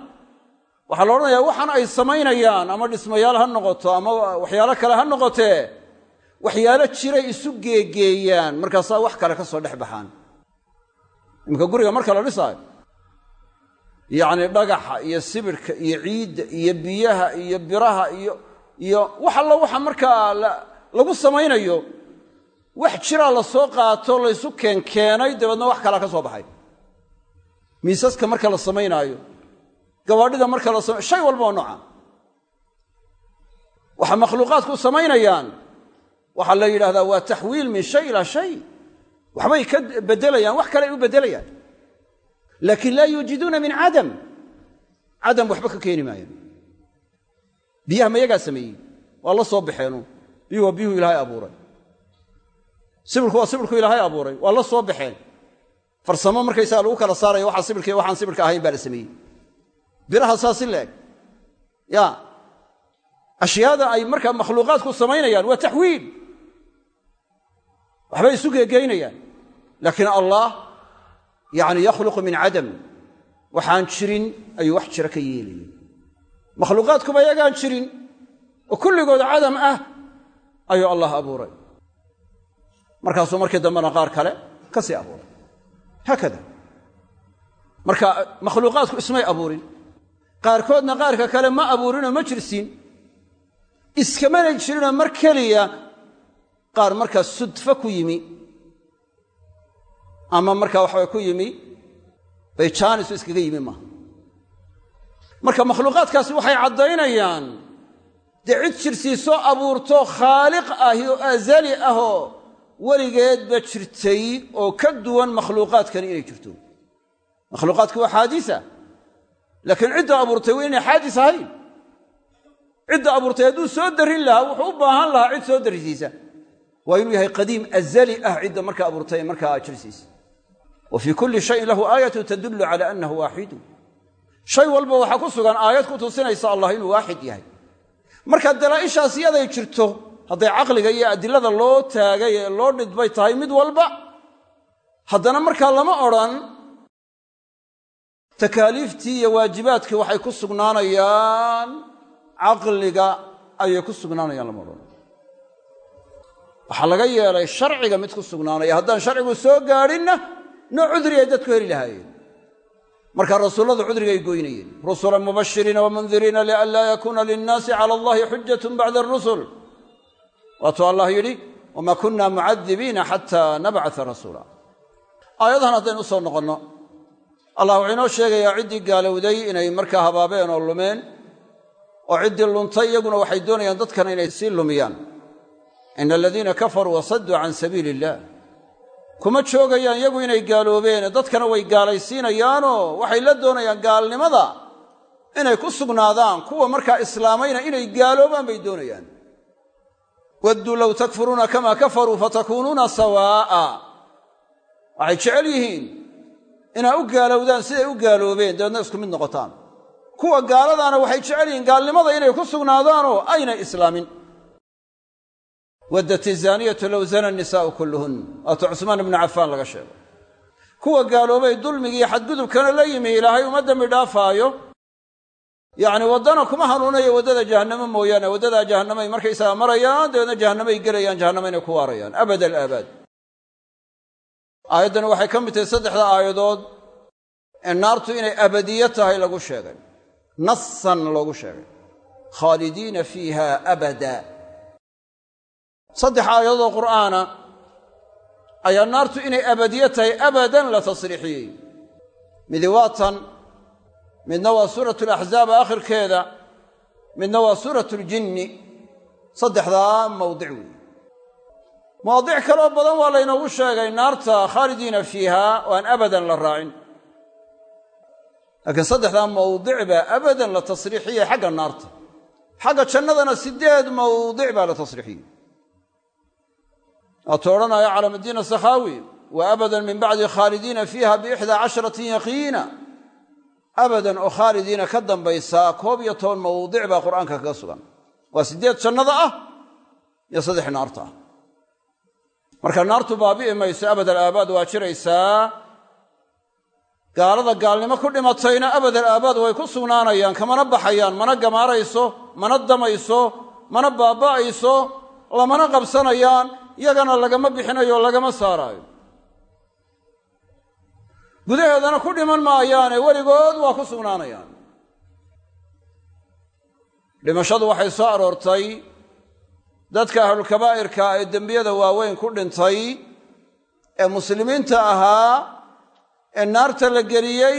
Waxaa la odhanayaa waxaan ay samaynayaan ama dhismayaal ha noqoto ama waxyaalo kale ha noqotee waxyaalo jiray isu geegeeyaan. Markaasaa wax kale ka soo dhex baxaan. Iminka guriga marka la dhisaayo yacni dhagaxa iyo sibirhka iyo ciidda iyo biyaha iyo biraha iyo iyo wax alla waxa markaa lagu samaynayo wax jiraa la soo qaato laysu keenkeenay dabeedna wax kalaa ka soo baxay. Miisaska marka la samaynaayo gabaadhida marka la samay shay walba oo nooca waxa makhluuqaadku samaynayaan waxaa la yidhahdaa waa taxwiil min shay ilaa shay. Waxbay ka beddelayaan wax kale ay u beddelayaan. Laakiin laa yuujiduuna min cadam. Cadam waxba ka keeni maayaan biyaha ma yagaa sameeyey waa la soo baxeenu. Biyuhu waa biyuhu ilaahay abuuray sibirku waa sibirku ilaahay abuuray waa la soo baxeen. Farsamo markaysaga lagu kala saaraya waxaa sibirka waxaan sibirka ahayn baa la sameeyey. Biraha saa si leeg. Ya. Ashyaada ay markaa makhluuqaadku samaynayaan waa taxwiil. Waxbay isu geegeynayaan. Laakiin allah yacni yakhluqu min cadam waxaan jirin ayuu wax jira ka yeelayay. Makhluuqaadkuba yagaan jirin. Oo kulligood cadam ah ayuu allah abuuray markaasuu markii dambena qaar kale ka sii abuuray. Haakada. Marka makhluuqaadku ismay abuurin. Qaarkoodna qaarka kale ma abuurinoo ma jirsiin. Iskamana jirinoo mar keliya qaar markaa sudfo ku yimi. Ama markaa waxabay ku yimi bayjaanisu iskaga yimi maaha marka makhluuqaadkaasi waxay caddaynayaan. Dee cid jirsiisoo abuurto khaaliq ahi oo azali ahoo weligeedba jirtay oo ka duwan makhluuqaadkani inay jirto. Makhluuqaadki waa xaadisa laakiin cidda abuurtay waa inay xaadis ahayn. Cidda abuurtay hadduu soo darin lahaa wuxuu u baahan lahaa cid soo darisiisa. Waa inuu yahay qadiim azali ah cidda markaa abuurtay markaa jirsiisa wa fii kulli shayin lahu aayatu tadullu cala annahu waaxidu shay walba waxaa ku sugan aayad ku tusinaysa allah inuu waaxid yahay. Marka dalaa'ishaas yaday jirto hadday caqliga iyo adilada loo taagay ee loo dhidbay tahay mid walba haddana markaa lama odhan takaaliiftii iyo waajibaadkii waxay ku sugnaanayaan caqliga ayay ku sugnaanayaan lama odhan. Waxaa laga yeelay sharciga mid ku sugnaanaya. Haddaan sharcigu soo gaadhinna nooc cudri ay dadku heli lahaayeen. Marka rasuulladu cudrigay goynayeen. Rusula mubashiriina wamundiriina lianlaa yakuuna linnaasi cala allahi xujatun bacda arusul waatuu allah yidhi wamaa kunna mucadibiina xataa nabcata rasuula. Aayadahan haddaynu u soo noqonno allah wuxuu inoo sheegayaa ciddii gaalowday inay markaa habaabeen oo lumeen oo ciddii luntay iyaguna waxay doonayaan dadkana inay sii lumiyaan. Ina aladiina kafaruu wasadduu can sabiili illah kuma joogayaan iyagu inay gaaloobeen dadkana way gaalaysiinayaanoo waxay la doonayaan gaalnimada inay ku sugnaadaan kuwa markaa islaamayna inay gaaloobaan bay doonayaan wadduu low takfuruuna kamaa kafaruu fatakuunuuna sawaa'a. Waxay jecel yihiin inaa u gaalowdaan siday u gaaloobeen dabeedna isku mid noqotaan. Kuwa gaaladaana waxay jecel yihiin gaalnimada inay ku sugnaadaanoo aynay islaamin. Waddat izaaniyatu low zana nisaa'u kulluhun. Waatuu cusmaan ibnu cafaan laga sheego kuwa gaaloobay dulmigiiyo xadgudubkana la yimi ilaahay uma dembi dhaafaayo yacni waddana kuma hanuunayo waddada jahannamo mooyaane waddadaa jahannamay markaysaga marayaan dabeedna jahannamay gelayaan jahannamo inay ku waarayaan. Abad alaabaad aayaddani waxay ka mid tahay saddexda aayadood ee naartu inay abadiyo tahay lagu sheegay. Nasan loogu sheegay. Khaalidiina fiiha abada. Saddex aayadoodoo qur'aana ayaa naartu inay abadiyo tahay abadan la tasriixiyey. Midi waa tan midna waa suuratu alaxzaab aakhirkeeda midna waa suuratu ljinni saddexdaa mawdic weeye mawaadic kaloo badan waa laynoogu sheegay naarta khaalidiina fiiha oo aan abadan la raacin. Laakiin saddexdaa mawdic baa abadan la tasriixiyey xagga naarta. Xagga jannadana siddeed mawdic baa la tasriixiyey waatuu odhanaya calaamuddiin asakhaawi wa abadan min bacdi khaalidiina fiiha biixdaa casharatin yaqiina abadan oo khaalidiina ka dambaysaa koob iyo toban mawdic baa qur'aanka kaga sugan. Waa siddeed jannada ah iyo saddex naarta ah. Marka naartu baabi'i mayso abadal aabaad waa jiraysaa. Gaalada gaalnimo ku dhimatayna abadal aabaad way ku sugnaanayaan kamana baxayaan mana gamaarayso mana damayso mana baaba'ayso lamana qabsanayaan yagana lagama bixinayo lagama saaraayo gudaheedana ku dhiman maayaane weligood waa ku sugnaanayaan. Dhimashadu waxay soo aroortay dadka ahlulkabaa'irka ee dembiyada waaweyn ku dhintay ee muslimiinta ahaa ee naarta la geliyey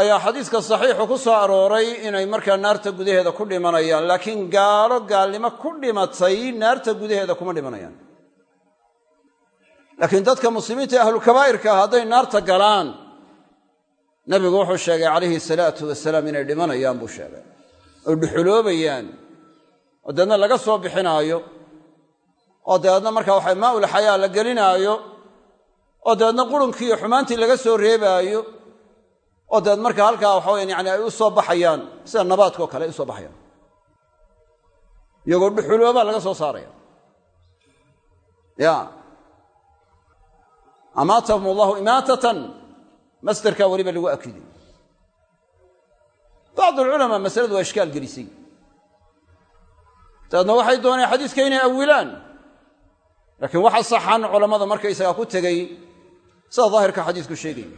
ayaa xadiiska saxiixu ku soo arooray inay markaa naarta gudaheeda ku dhimanayaan. Laakiin gaalo gaalnimo ku dhimatay naarta gudaheeda kuma dhimanayaan laakiin dadka muslimiinta ee ahlulkabaa'irka ah hadday naarta galaan nabigu wuxuu sheegay calayhi salaatu wasalaam inay dhimanayaan buu sheegay. Oy dhuxuloobayaan oo deedna laga soo bixinaayo oo dabeedna markaa waxa maaul xayaa la gelinaayo oo dabeedna qurunkiiyo xumaantii laga soo reebaayo oo dabeed markaa halkaa waxa weyaan yani ay u soo baxayaan sida nabaadkao laga soo saaraya. Ya amaatahum allahu imaatatan masderkaa weliba lagu akiday bacd alculamaa masaladu waa ishkaal gelisay dabeedna waxay dooneen xadiiska inay awilaan laakiin waxa saxan culammada markaysagaa ku tegey sida daahirka xadiisku sheegaya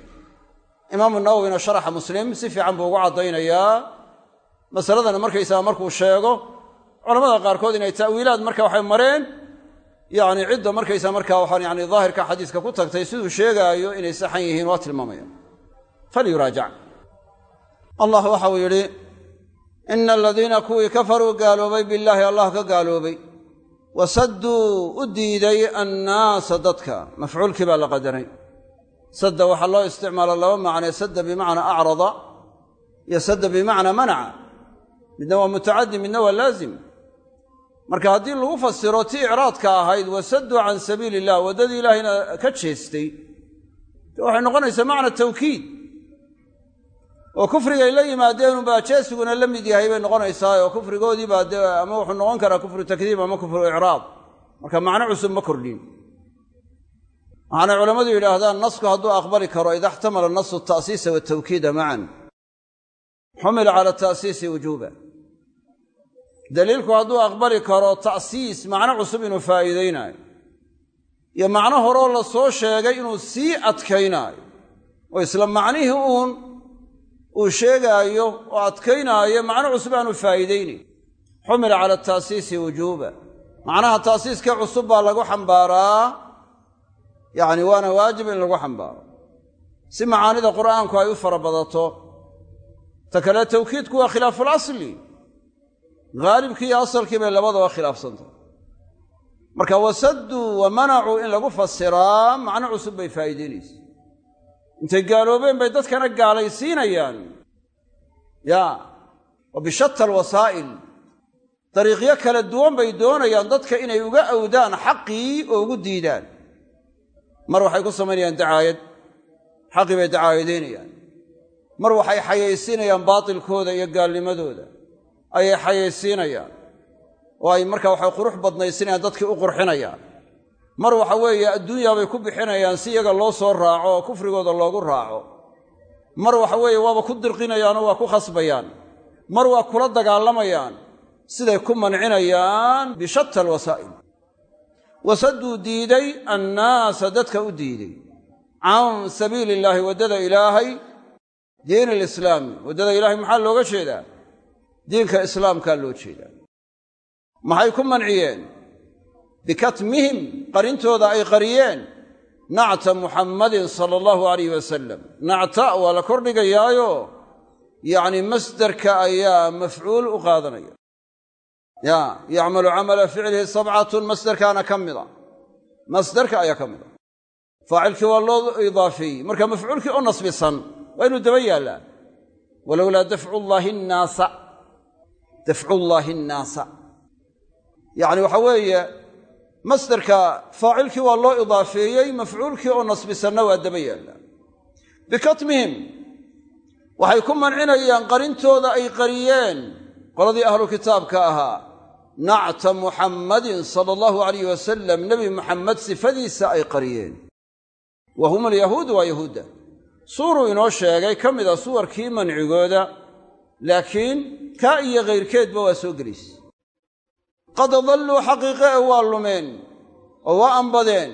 imaamu nawowina sharaxa muslim si fiican buu ugu caddaynayaa masaladana markaysaga markuu sheego culamada qaarkood inay ta'wiilaad marka waxay mareen yacni cidda markaysa markaa waxaan yani daahirka xadiiska ku tagtay siduu sheegaayo inay saxan yihiin waa tilmaamaya. Falyuraajac. Allah waxau yidhi ina aladiina kuwii kafaruu gaaloobay billaahi allah ka gaaloobay. Wasadduu u diiday annaasa dadka. Mafcuulkii baa la qadaray. Sadda waxaa loo isticmaala laba macnee sadda bimacnaa acrada iyo sadda bimacnaa manaca. Midna waa mutacaddi midna waa laazim marka haddii lagu fasiro ti icraadka ahayd wasadduu can sabiili illah waddadii ilaahayna ka jeestay de waxay noqonaysaa macna tawkiid. Oo kufrigay la yimaadeenunbaa jeesiguna la mid yahay bay noqonaysaa oo kufrigoodii baa dee ama wuxuu noqon karaa kufru takdiib ama kufru icraad. Marka macno cusub ma kordhin waxaanay culammadu yidhaahdaan nasku hadduu aqbali karo ida xtamala nasu ta'siisa watawkiida macan xumila cala ta'siisi wujuuba daliilku hadduu aqbali karo ta'siis macno cusub inuu faa'iidaynaayo. Iyo macno horoo la soo sheegay inuu sii adkaynaayo. Oo isla macnihii uun uu sheegaayo oo adkaynaayo macno cusub aanu faa'iidaynayn. Xumila cala ta'siisi wujuuba. Macnaha ta'siiska cusub baa lagu xambaaraa yacni waana waajib in lagu xambaaro. Si macaanida qur'aanku ay u fara badato ta kale tawkiidku waa khilaafulasli haalibkii iyo asalkii bay labadaba khilaafsantahy marka wasadduu wa manacuu in lagu fasiraa macno cusub bay faa'iidaynaysa intay gaaloobeen bay dadkana gaalaysiinayaan. Ya wa bishatta alwasaa'il dariiqyo kala duwan bay doonayaan dadka inay uga awdaan xaqii oo ugu diidaan. Mar waxay ku samaynayaan dacaayad xaqii bay dacaayadaynayaan mar waxay xayaysiinayaan baatilkooda iyo gaalnimadooda ayay xayaysiinayaan. Oo ay markaa waxay qurux badnaysinayaan dadkii u qurxinayaan. Mar waxa weeye adduunyaa bay ku bixinayaan si iyaga loo soo raaco oo kufrigooda loogu raaco. Mar waxa weeye waaba ku dirqinayaanoo waa ku khasbayaan. Mar waa kula dagaalamayaan. Siday ku mancinayaan bishatta alwasaa'il wasadduu diiday annaasa dadka u diiday. Can sabiili illaahi waddada ilaahay diin alislaami waddada ilaahay maxaa looga jeedaa diinka islaamkaa loo jeedaa maxay ku manciyeen? Bikatmihim qarintooda ay qariyeen. Nacta muxammadin sala allahu alayh wasalam nacta waa la kordhigayaayo yacni masderka ayaa mafcuul u qaadanaya. Ya yacmalu camala ficlihi sabcatun masderkaana ka mida. Masderka ayaa ka mida. Faacilkii waa loo idaafeeyey marka mafcuulkii oo nasbisan waa inuu daba yaallaa. Walowlaa dafcullaahi nnaasa dafcullaahi nnaasa. Yacni waxaa weeye masderka faacilkii waa loo idaafeeyey mafcuulkii oo nasbisanna waa daba yaalla bikatmihim waxay ku mancinayaan qarintooda ay qariyeen qoladii ahlu kitaabka ahaa nacta muxammadin sala allahu alayh wasalam nebi muxammed sifadiisa ay qariyeen. Wa hum alyahuudu waa yahuudda suuruu inoo sheegay ka mida suwarkii mancigooda laakiin kaa iyo kayrkeedba waa soo gelaysa qad dalluu xaqiiqe e waa lumeen oo waa ambadeen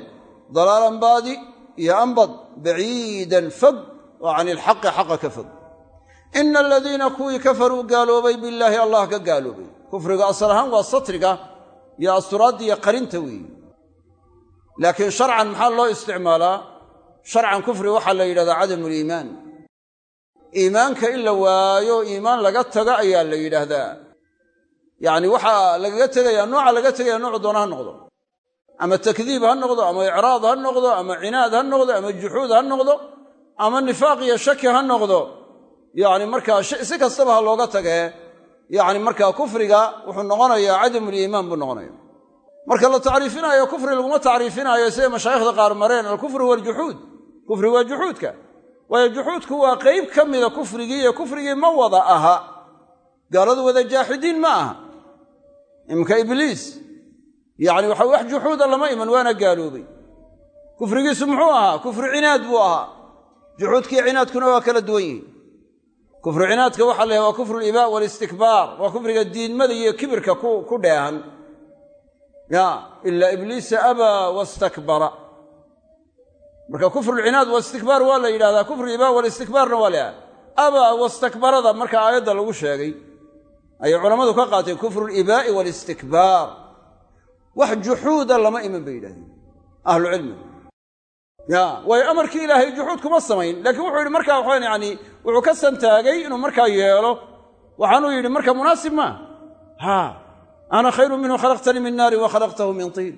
dalaalan baadi iyo ambad baciidan fog oo can ilxaqi xaqa ka fog. Ina aladiina kuwii kafaruu gaaloobay billaahi allah ka gaaloobay. Kufriga asal ahaan waa satriga iyo asturaadda iyo qarinta weeye laakiin sharcan maxaa loo isticmaalaa? Sharcan kufri waxaa la yidhahdaa cadamuliimaan iimaanka in la waayo iimaan laga tago ayaa la yidhaahdaa. Yacni waxaa lagaga tegayaa nooca laga tegaya noocu doona ha noqdo. Ama takdiib ha noqdo ama icraad ha noqdo ama cinaad ha noqdo ama juxuud ha noqdo ama nifaaq iyo shaki ha noqdo. Yacni markaa si kastaba ha looga tagee yacni markaa kufriga wuxuu noqonayaa cadamuliimaan buu noqonaya marka la tacriifinaayo kufri laguma tacriifinaayo siday mashaayikhda qaar mareen alkufru waaljuxuud kufri waa juxuudka waayo juxuudku waa qayb ka mida kufrigii iyo kufrigii ma wada aha. Gaaladu wada jaaxidiin ma aha. Iminka ibliis. Yacni waxa wax juxuuda lama iman waana gaaloobay. Kufrigiisu muxuu ahaa? Kufru cinaad buu ahaa. Juxuudkii cinaadkuna waa kala duwan yihiin kufru cinaadka waxa la waa kufru libaa walistikbaar waa kufriga diidmada iyo kibirka ku dheehan. Ya ilaa ibliisa abaa wastakbara marka kufrulcinaad wastikbaar waa la yidhahdaa kufru libaa walistikbaarna waa la abaa wastakbarada marka aayadda lagu sheegay ayay culammadu ka qaateen kufru libaa'i walistikbaar wax juxuuda lama iman bay yidhahdeen ahlucilmiga ya waayo amarkii ilaahay juxuud kuma samayn laakiin wuxuu yidhi markaa waxaan yani wuxuu ka santaagay inuu markaa yeelo. Waxaanuu yidhi marka munaasib maa ha ana khayru minhu khalaqtanii min naarin wa khalaqtahu min tiin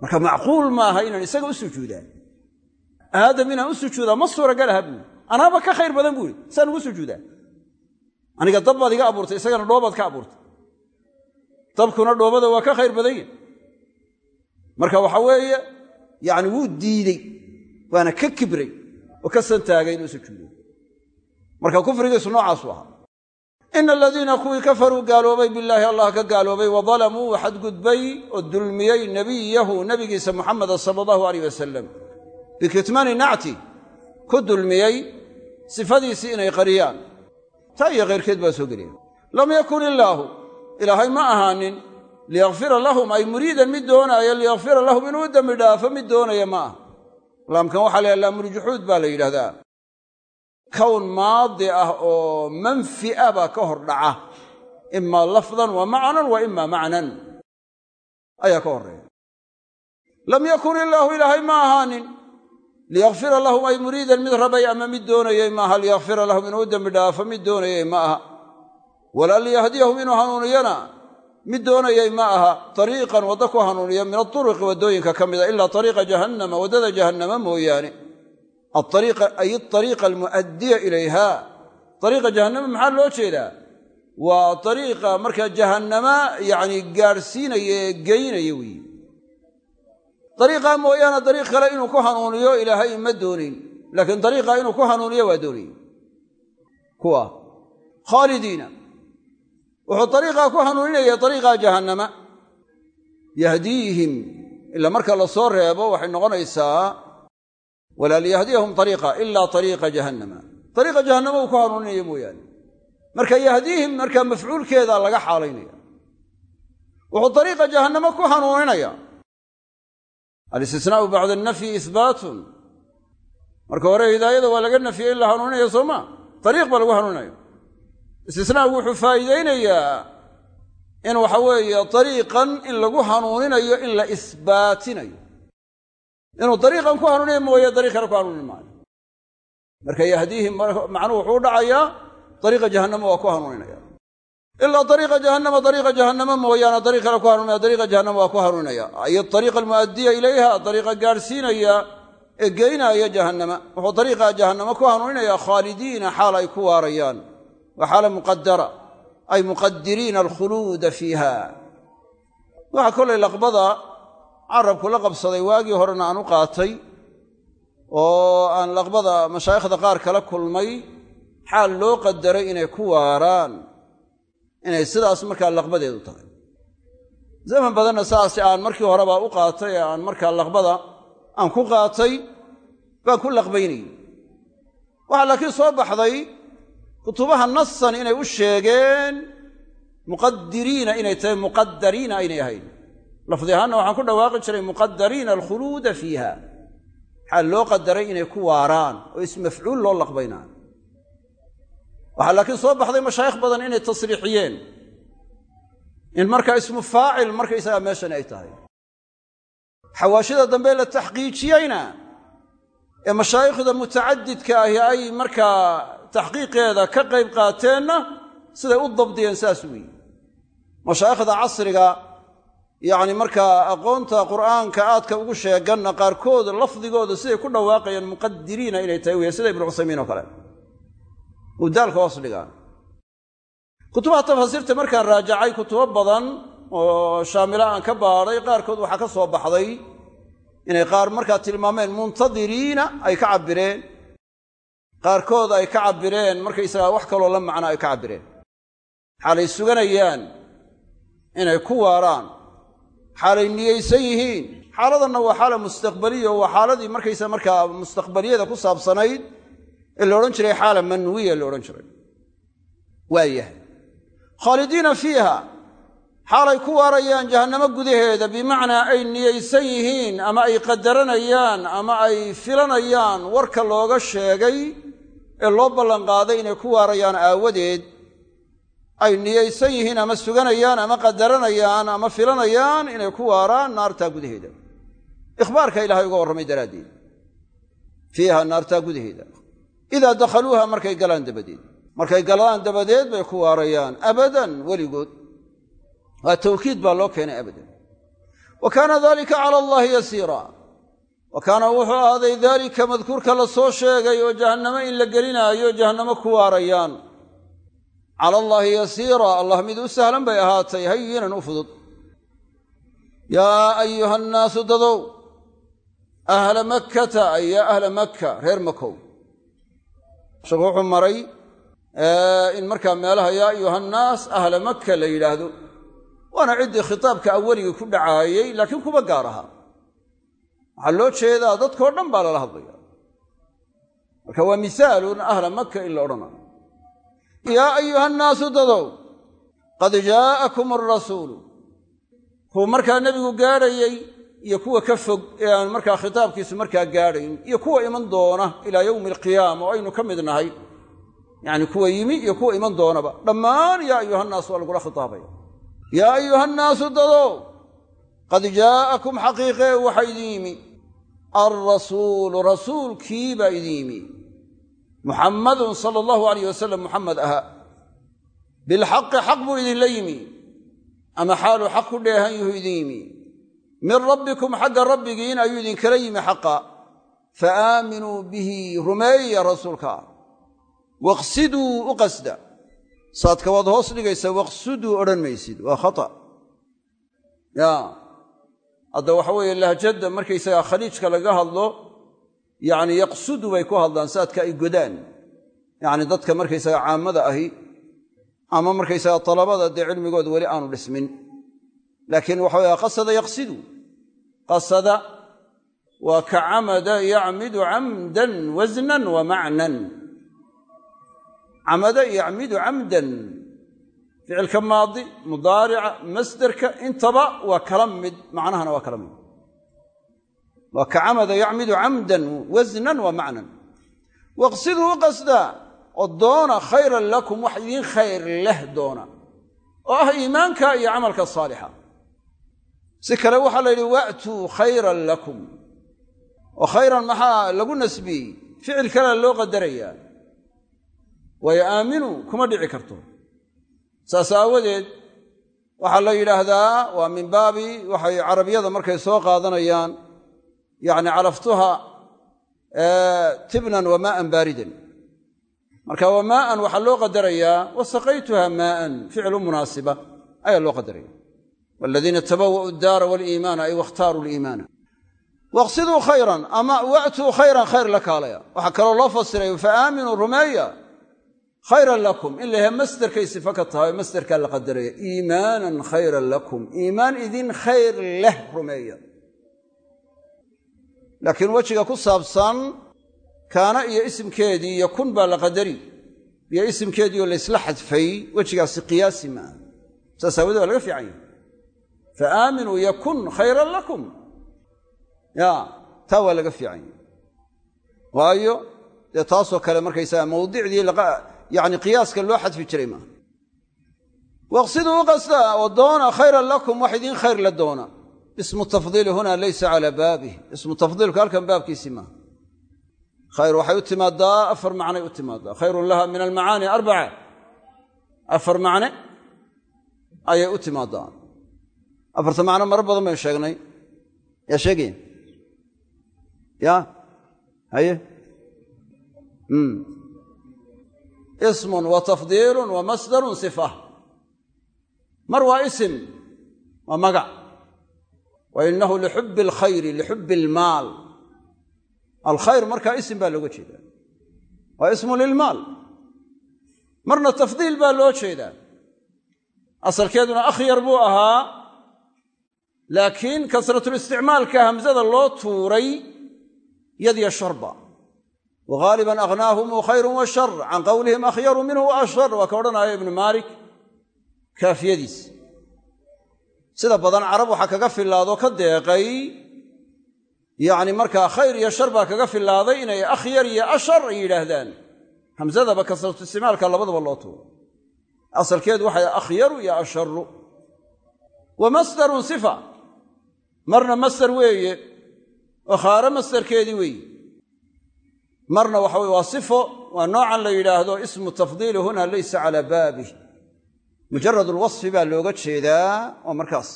marka macquul maaha inaan isaga u sujuudaa aadam inaan u sujuudaa ma suuragal aha buui anaaba ka khayr badan buu yidhi saan ugu sujuudaa aniga dab baad iga abuurtay isagana dhoobaad ka abuurtay. Dabkuna dhoobada waa ka khayr badan yahy marka waxa weeye yacni wuu diidey waana ka kibray oo ka santaagay inuu sujuudo. Marka kufrigiisu noocaasu ahaa ina aladiina kuwii kafaruu gaaloobay billaahi allah ka gaaloobay wa dalamuu xadgudbay oo dulmiyey nebiyahu nebigiisa muxameda sala allahu aleyh wasalam bikitmaani nacti ku dulmiyey sifadiisii inay qariyaan taa iyo khayrkeed baa soo gelaya lam yakun illaahu ilaahay ma ahaanin liyakfira lahum ay muriidan mid doonaayo liyakfira lahum inuu dembi dhaafo mid doonaya ma aha laamkan waxaa la yhaha laamuljuxuud baa la yidhahdaa kown maadi ah oo manfi'a baa ka hor dhaca. Imaa lafdan wa macnan wa ima macnan? Ayaa ka horreeya. Lam yakun illaahu ilaahay ma ahaanin. Liyakfira lahum ay muriidan mid rabay ama mid doonayey maaha. Liyakfira lahum inuu dembi dhaafo mid doonayey ma aha walaa liyahdiyahum inuu hanuuniyana mid doonayey ma aha tariiqan waddo ku hanuuniya min aturuqi waddooyinka ka mida ilaa ariiqa jahannama waddada jahannama mooyaane ay ariiqa almu'addiya ilayha ariiqa jahannama maxaa loo jeedaa waa ariiqa markaa jahannama yacni gaadhsiinaya ee geynaya weeye ariiqaa mooyaane dariiq kale inuu ku hanuuniyo ilaahay ma doonayn laakiin dariiqaa inuu ku hanuuniyo waa doonayey kuwa khaalidiina wuxuu ariiqaa ku hanuuninaya ariiqaa jahannama yahdiihim ila marka la soo reebo waxay noqonaysaa walaa liyahdiyahum ariiqa ilaa ariiqa jahannama. Ariiqa jahannama uu ku hanuuninaya mooyaane. Marka yahdiihim markaa mafcuulkeeda laga xaalaynaya. Wuxuu ariiqa jahannama ku hanuuninaya alistisnaau bacda anafyi ihbaatun marka hore hidaayada waa laga nafiyey in la hanuuninayo soo ma? Ariiq baa lagu hanuuninayo istisnaagu wuxuu faa'iidaynayaa in waxa weeye ariiqan in lagu hanuuninayo in la isbaatinayo inuu dariiqan ku hanuuniya mooye dariiq kale ku hanuunin maayo. Marka yahdiihim macnuhu wuxuu u dhacayaa dariiqa jahannama waa ku hanuuninaya. Ilaa dariiqa jahannama dariiqa jahannama mooyaane dariiq kale ku hanuunaya dariiqa jahannama waa ku hanuuninaya ay ariiqa almu'addiya ilayha dariiqa gaadhsiinaya ee geynaaya jahannama. Wuxuu dariiqa jahannama ku hanuuninaya khaalidiina xaal ay ku waarayaan. Waa xaala muqadara ay muqadiriina alkhuluuda fiiha waxaa kolay laqbada carabku la qabsaday waagii horena aan u qaatay oo aan laqbada mashaayikhda qaar kala kulmay xaal loo qadaray inay ku waaraan inay sidaas markaa laqbadeedu tahay. Zaman badanna saas aan markii horeba u qaatay ee aan markaa laqbada aan ku qaatay baan ku laqbaynayey waxaa laakiin soo baxday kutubaha nasan inay u sheegeen muqadiriina inay tahay muqadariina aynay ahayn lafdi ahaanna waxaan ku dhawaaqi jiray muqadariina alkhuluuda fiiha. Waxaa loo qadaray inay ku waaraan oo ismafcuul loo laqbaynaa waxaa laakiin soo baxday mashaayikh badan inay tasriixiyeen. In markaa ismu faacil markaysagaa meeshan ay tahay. Xawaashida dambe la taxqiijiyeyna ee mashaayikhda mutacadidka ahi ay markaa taxqiiqeeda ka qayb qaateenna siday u dabdiyeen saas weeye. Mashaayikhda casriga yacni markaa aqoonta qur'aanka aadka ugu sheeganna qaarkood lafdigooda siday ku dhawaaqayeen muqadiriina inay tahay weeye sida ibnu cuthaymiin oo kale. Uu daalka hoos dhigaa. Kutubaha tafaasiirta markaan raajacay kutubo badan oo shaamila aan ka baadhay qaarkood waxaa ka soo baxday inay qaar markaa tilmaameen muntadiriina ay ka cabbireen. Qaarkood ay ka cabbireen markaysagaa wax kaloo la macno ay ka cabbireen. Xaalay suganayaan inay ku waaraan xaalay niyeysan yihiin. Xaaladanna waa xaala mustaqbaliya waa xaaladii markaysa markaa mustaqbaliyada ku saabsanayd ee la odhan jiray xaala manwiya la odhan jiray. Waayahay khaalidiina fiiha xaalay ku waarayaan jahannamo gudaheeda bimacnaa ay niyeysan yihiin ama ay qadaranayaan ama ay filanayaan warka looga sheegay ee loo ballanqaaday inay ku waarayaan aawadeed ay niyeysan yihiin ama suganayaan ama qadaranayaan ama filanayaan inay ku waaraan naartaa gudaheeda. Ikhbaarka ilaahay uga warramay daraaddeed. Fiiha naartaa gudaheeda. Idaa dakhaluuha markay galaan dabadeed. Markay galaan dabadeed bay ku waarayaan abadan weligood. Waa tawkiid baa loo keenay abadan. Wa kaana dalika cala allaahi yasiira. Wa kaana wuxuu ahaaday daalika madkuurka la soo sheegay oo jahannamo in la gelinaayo jahannamo ku waarayaan cala allaahi yasiira allah mid u sahlan bay ahaatay hayinan u fudud. Yaa ayuha annaasu dadow ahla makkata ay yaa ahla makka reer makow. Sheekhu wuxuu maray in markaa meelaha yaa ayuha annaas ahla makka la yidhaahdo waana ciddii khitaabka aweliga ku dhacaayey laakiin kuba gaar aha waxaa loo jeedaa dadkao dhan baa lala hadlaya marka waa misaalun ahla makka in la odhanayo yaa ayuha annaasu dadow qad jaa'akum alrasuulu kuwa markaa nebigu gaadhayey iyo kuwa ka fog ee aan markaa khitaabkiisu markaa gaadhayn iyo kuwa iman doona ilaa yowmi alqiyaama oo aynu ka mid nahay yacni kuwa yimi iyo kuwa iman doonaba dhammaan yaa ayuhannaas waa lagula khitaabaya yaa ayuha nnaasu dadow qad jaa'akum xaqiiqee waxaa idin yimi alrasuulu rasuulkii baa idin yimi muxammadun sala allahu alayh wasalam muxamed ahaa bilxaqi xaq buu idinla yimi. Ama xaaluu xaq ku dheehan yuhu idin yimi. Min rabbikum xagga rabbigiin ayuu idinkala yimi xaqa. Fa aaminuu bihi rumeeya rasuulka. Waqsiduu u qasda. Saadka waad hoos dhigaysaa waqsuduu odhan maysid. Waa khata. Ya hadda waxa weeye lahjadda markaysagaa khaliijka laga hadlo yacni yaqsudu bay ku hadlaan saadka ay godaan. Yacni dadka markaysaga caamada ahi ama markaysaga talabada dee cilmigooda weli aanu dhismin. Laakiin waxa weye qasada yaqsidu. Qasada waa ka camada yacmidu camdan wasnan wa macnan. Camada yacmidu camdan. Ficilka maadi mudaarica masderka intaba waa kala mid macnahana waa kala mid waa ka camada yacmidu camdan wasnan wa macnan waqsiduu u qasdaa oo doona khayran lakum wax idiin khayr leh doona. Oo ah iimaanka iyo camalka saalixa. Si kale waxaa la yidhi wa'tuu khayran lakum. Oo khayran maxaa lagu nasbiyey ficil kalea loo qadarayaa. Waayo aaminu kuma dhici karto. Saas aawadeed waxaa la yidhaahdaa waa min baabi waxay carabiyada markay soo qaadanayaan yacni calaftuha tibnan wa maa'an baaridan marka wa maa'an waxaa loo qadarayaa wa saqaytuha maa'an ficlu munaasiba ayaa loo qadaraya waladiina tabawa'u daara waliimaana ay wakhtaaruu liimaana waqsiduu khayran ama wa'tuu khayran khayr la kaalaya waxaa kaloo loo fasiray fa aaminuu rumeeya khayran lakum in layahay masderkay sifa ka tahay masderkaa la qadaraya iimaanan khayran lakum iimaan idin khayr leh rumeeya laakiin wejiga ku saabsan kaana iyo isimkeedii iyo kun baa la qadari. Iyo isimkeediioo laysla xadfay wejigaasi qiyaasi maaha saas aawadee waa laga fiican yahay. Fa aaminuu yakun khayran lakum. Ya taa waa laga fiican yahay. Waayo dee taasoo kale markaysaga mawdicdii yani qiyaaska loo xadfi jiray maaha waqsiduu u qasta oo doona khayran lakum wax idiin khayr la ismu tafdiili huna laysa calaa baabih. Ismu tafdiilku halkan baabkiisii maaha khayr waxay u timaadaa afar macnay u timaadaa. Khayrun laha min almacaani arbaca. Afar macne ayay u timaadaa. Afarta macno maro badan baynu sheegnay. Yaa sheegaya ya haye. Ismun wa tafdiilun wa masdarun sifa. Mar waa isim waa magac wa inahu lixubbi alkhayri lixubbi almaal. Alkhayr markaa isim baa looga jeedaa waa ismu lilmaal. Marna tafdiil baa loo jeedaa asalkeeduna akhyar buu ahaa laakiin kasratulisticmaalka hamsada loo tuuray yadya sharba. Wa haaliban aghnaahum khayrun wa shar can qowlihim akhyaru minhu wa ashar waa ka odhanaya ibnu maalik kaafiyadiis sida badan carab waxaa kaga filaado ka deeqay. Yacni markaa khayr iyo shar baa kaga filaaday inay akhyar iyo ashar ay yidhaahdaan. Hamsadaba kasratu isticmaalka labadaba loo tuuro. Asalkeedu waxay akhyaru iyo asharu wa masdarun sifa. Marna masdar weeye. Oo khaare masdarkeedii weeye. Marna waxa weye waa sifo waa noocan la yidhaahdo ismu tafdiili huna laysa calaa baabih mujarad alwasfi baa looga jeedaa oo markaas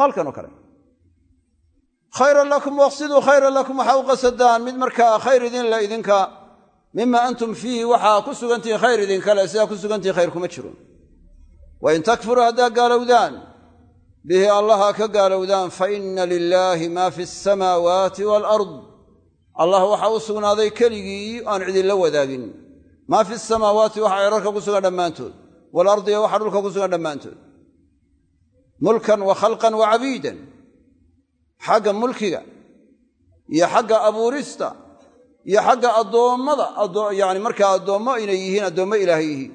halkan oo kale. Khayran lakum waqsiduu khayran lakum waxaa u qasadaan. Mid markaa khayr idinle idinka mima antum fiihi waxaa ku sugantihin khayr idinkale sidaa ku sugantihin khayr kuma jiro wain takfuruu haddaa gaalowdaan bihi allaha ka gaalowdaan fa inna lilaahi maa fi asamaawaati waalard allah waxaa u sugnaaday keligii aan cidinla wadaagin. Maa fi samaawaati waxa cirarka ku waalardi iyo waxa dhulka ku sugan dhammaantood mulkan wa khalqan wa cabiidan xagga mulkiga iyo xagga abuurista iyo xagga addoommada yani markaa addoommo inay yihiin addoommo ilaahay yihiin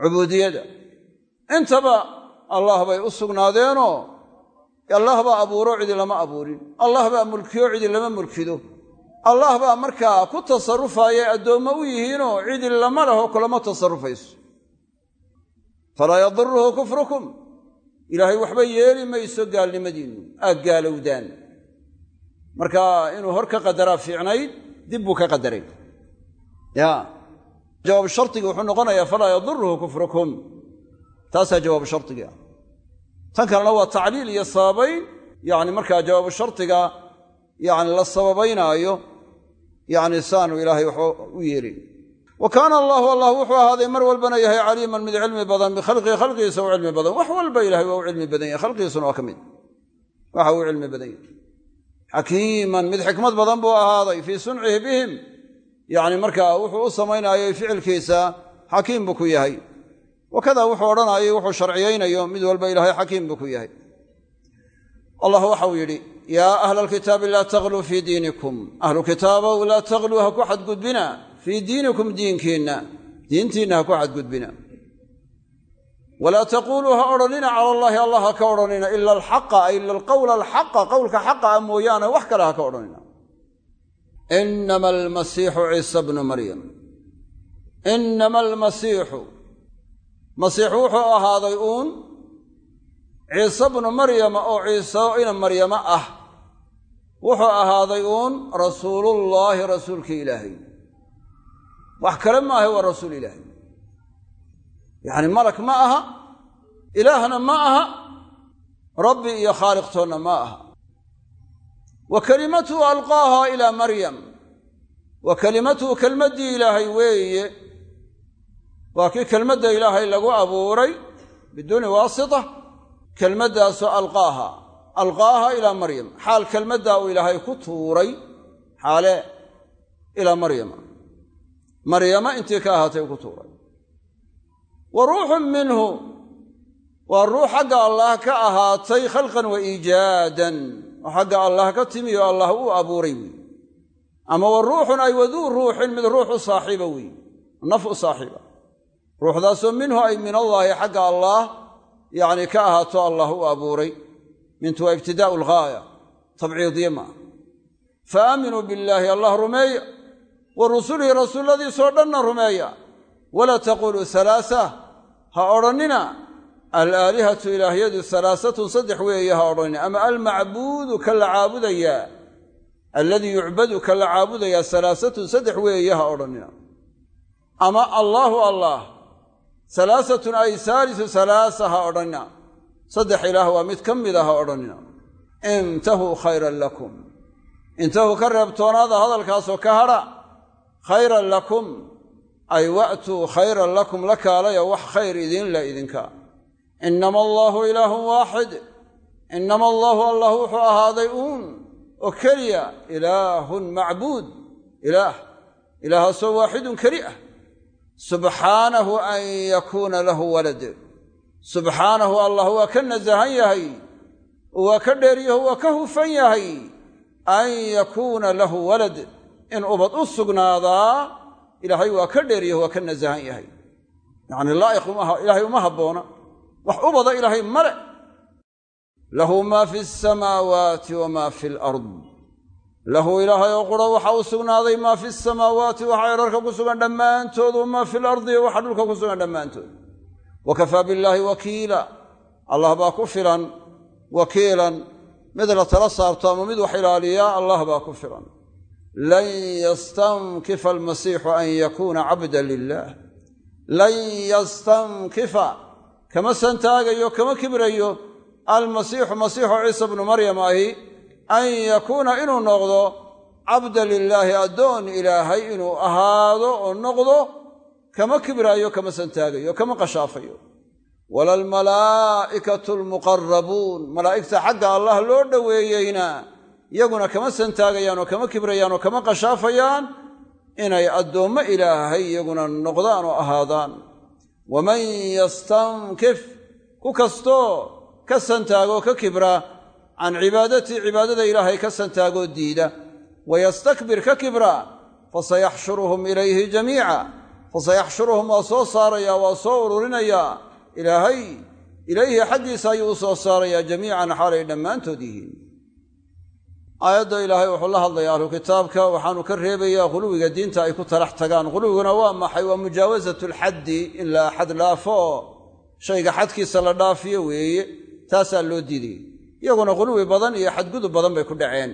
cubuudiyada intaba allah bay u sugnaadeenoo allah baa abuuro cidi lama abuurin allah baa mulkiyo cidi lama mulkido allah baa markaa ku tasarrufaaya addoommo u yihiinoo cidi lama leho kulama tasarrufayso falaa yadiruhu kufrukum. Ilaahay waxba yeeli mayso gaalnimadiinnu aad gaalowdaan. Marka inuu hor ka qadaraa fiicnayd dib buu ka qadaray. Jawaab shardiga wuxuu noqonayaa falaa yaduruhu kufrukum. Taasaa jawaabu shardigii ah tan kalena waa tacliil iyo sababayn yani markaa jawaabu shardiga yani la sababaynaayo yani saanu ilaahay waxba u yeelin wa kaana allaahu allah wuxuu ahaaday mar walbana yahay caliiman mid cilmi badan bikhalqihi khalqigiisa u cilmi badan. Wax walba ilahay waa u cilmi badan yahay khalqigiisuna waa ka mid. Waxa uu cilmi badan yahay. Xakiiman mid xikmad badan buu ahaaday fii suncihi bihim. Yacni markaa wuxuu u samaynaayay ficilkiisa xakiim buu ku yahay. Wakada wuxuu odhanayay wuxuu sharciyaynayo mid walba ilaahay xakiim buu ku yahay. Allah waxau yidhi yaa ahla alkitaabi laa tagluu fii diinikum. Ahlu fii diinikum diinkiinna diintiinna ha ku xadgudbina. Walaa taquuluu ha odhanina cala allaahi allah ha ka odhanina ila alxaqa ay ila alqowla alxaqa qowlka xaqa a mooyaane wax kale ha ka odhanina. Inama almasiixu ciisa bnu maryam. Inama almasiixu masiixu wuxuu ahaaday uun ciise bnu maryama oo ciise ina maryamo ah. Wuxuu ahaaday uun rasuulullaahi rasuulkii ilaahay wax kale maahay waa rasuul ilaahay yacni malak ma aha ilaahna ma aha rabbi iyo khaaliqtoonna ma aha. Wa kelimatuhu alqaaha ilaa maryam. Wa kelimatuhu kelmaddii ilaahay weeye waa kii kelmadda ilaahay lagu abuuray biduuni waasita kelmaddaasoo alqaaha. Alqaaha ilaa maryam. Xaal kelmaddaa uu ilaahay ku tuuray xaale ilaa maryama maryama intii ka ahaatay ku tuuray. Wa ruuxun minhu waa ruux xagga allaah ka ahaatay khalqan wa iijaadan oo xagga allaah ka timi oo allah uu abuuray weeye ama wa ruuxun ay waduu ruuxin mid ruux u saaxiiba weeye naf u saaxiiba. Ruuxdaasoo minhu ay min allaahi xagga allaah yacni ka ahaato allah u abuuray. Mintu waa ibtidaa'u alghaaya tabciidiye ma ah fa aaminuu billaahi allah rumeeya wa rusulihi rasuulladiisoo dhanna rumeeya. Walaa taquuluu halaasa ha odhannina alaalihatu ilaahyadu halaasatun saddex weeye ha odhannina ama almacbuudu ka la caabudayaa alladii yucbadu ka la caabudayaa halaasatun saddex weeye ha odhannina. Ama allaahu allah halaasatun ay saalisu halaasa ha odhannina. Saddex ilaah waa mid ka mida ha odhannina. Intahuu khayran lakum. Intahuu ka reebtoonaada hadalkaasoo ka hadha khayran lakum ay wa'tuu khayran lakum la kaalaya wax khayr idinla idinka. Innama allaahu ilaahun waaxid innama allaahu allah wuxuu ahaaday uun oo keliya ilaahun macbuud ilaah ilaahaasoo waaxidun keli ah. Subxaanahu an yakuuna lahu walad. Subxaanahu allah waa ka nasahan yahay waa ka dheeryaho waa ka hufan yahay. An yakuuna lahu walad in ubad u sugnaadaa ilaahay waa ka dheeryaho waa ka nasahan yahay. Yacni laa'iq ilaahay uma habboona. Wax ubada ilaahay male lahu maa fi asamaawaati wamaa fi alard. Lahu ilaahay oo qura waxa u sugnaaday maa fi samaawaati waxa erarka ku sugan dhammaantood wamaa fi lardi waxa dhulka ku sugan dhammaantood. Wa kafaa billaahi wakiila. Allah baa ku filan wakiilan. Mid la tala saarto ama mid wax ilaaliyaa allah baa ku filan lan yastankifa almasiixu an yakuuna cabdan lilah lan yastankifa kama santaagayo kama kibrayo almasiixu masiixu ciisa bnu maryam ahi an yakuuna inuu noqdo cabdan lilaahi addoon ilaahay inuu ahaado oo noqdo kama kibraayo kama santaagayo kama qashaafayo wala almalaa'ikatu almuqarabuun malaa'igta xagga allah loo dhoweeyeyna iyaguna kama santaagayaan oo kama kibrayaan oo kama qashaafayaan inay addoommo ilaahay iyaguna noqdaan oo ahaadaan. Waman yastankif ku kastoo ka santaagoo ka kibra can cibaadatii cibaadada ilaahay ka santaagoo diida. Wayastakbir ka kibra fasayaxshuruhum ilayhi jamiica. Fasayaxshuruhum waa soo saarayaa waa soo ururinayaa ilaahay ilayhi xaggiisa ayuu u soo saarayaa jamiican xaalay dhammaantood yihiin aayadda ilaahay wuxuu la hadlayaa ahlu kitaabka waxaanu ka reebayaa khuluwiga diinta ay ku talax tagaan. Khuluwiguna waa maxay? Waa mujaawasatu lxaddi in la xad dhaafo oo shayga xadkiisa la dhaafiyo weeye. Taasaa loo diidayay. Iyaguna khuluwi badan iyo xadgudub badan bay ku dhaceen.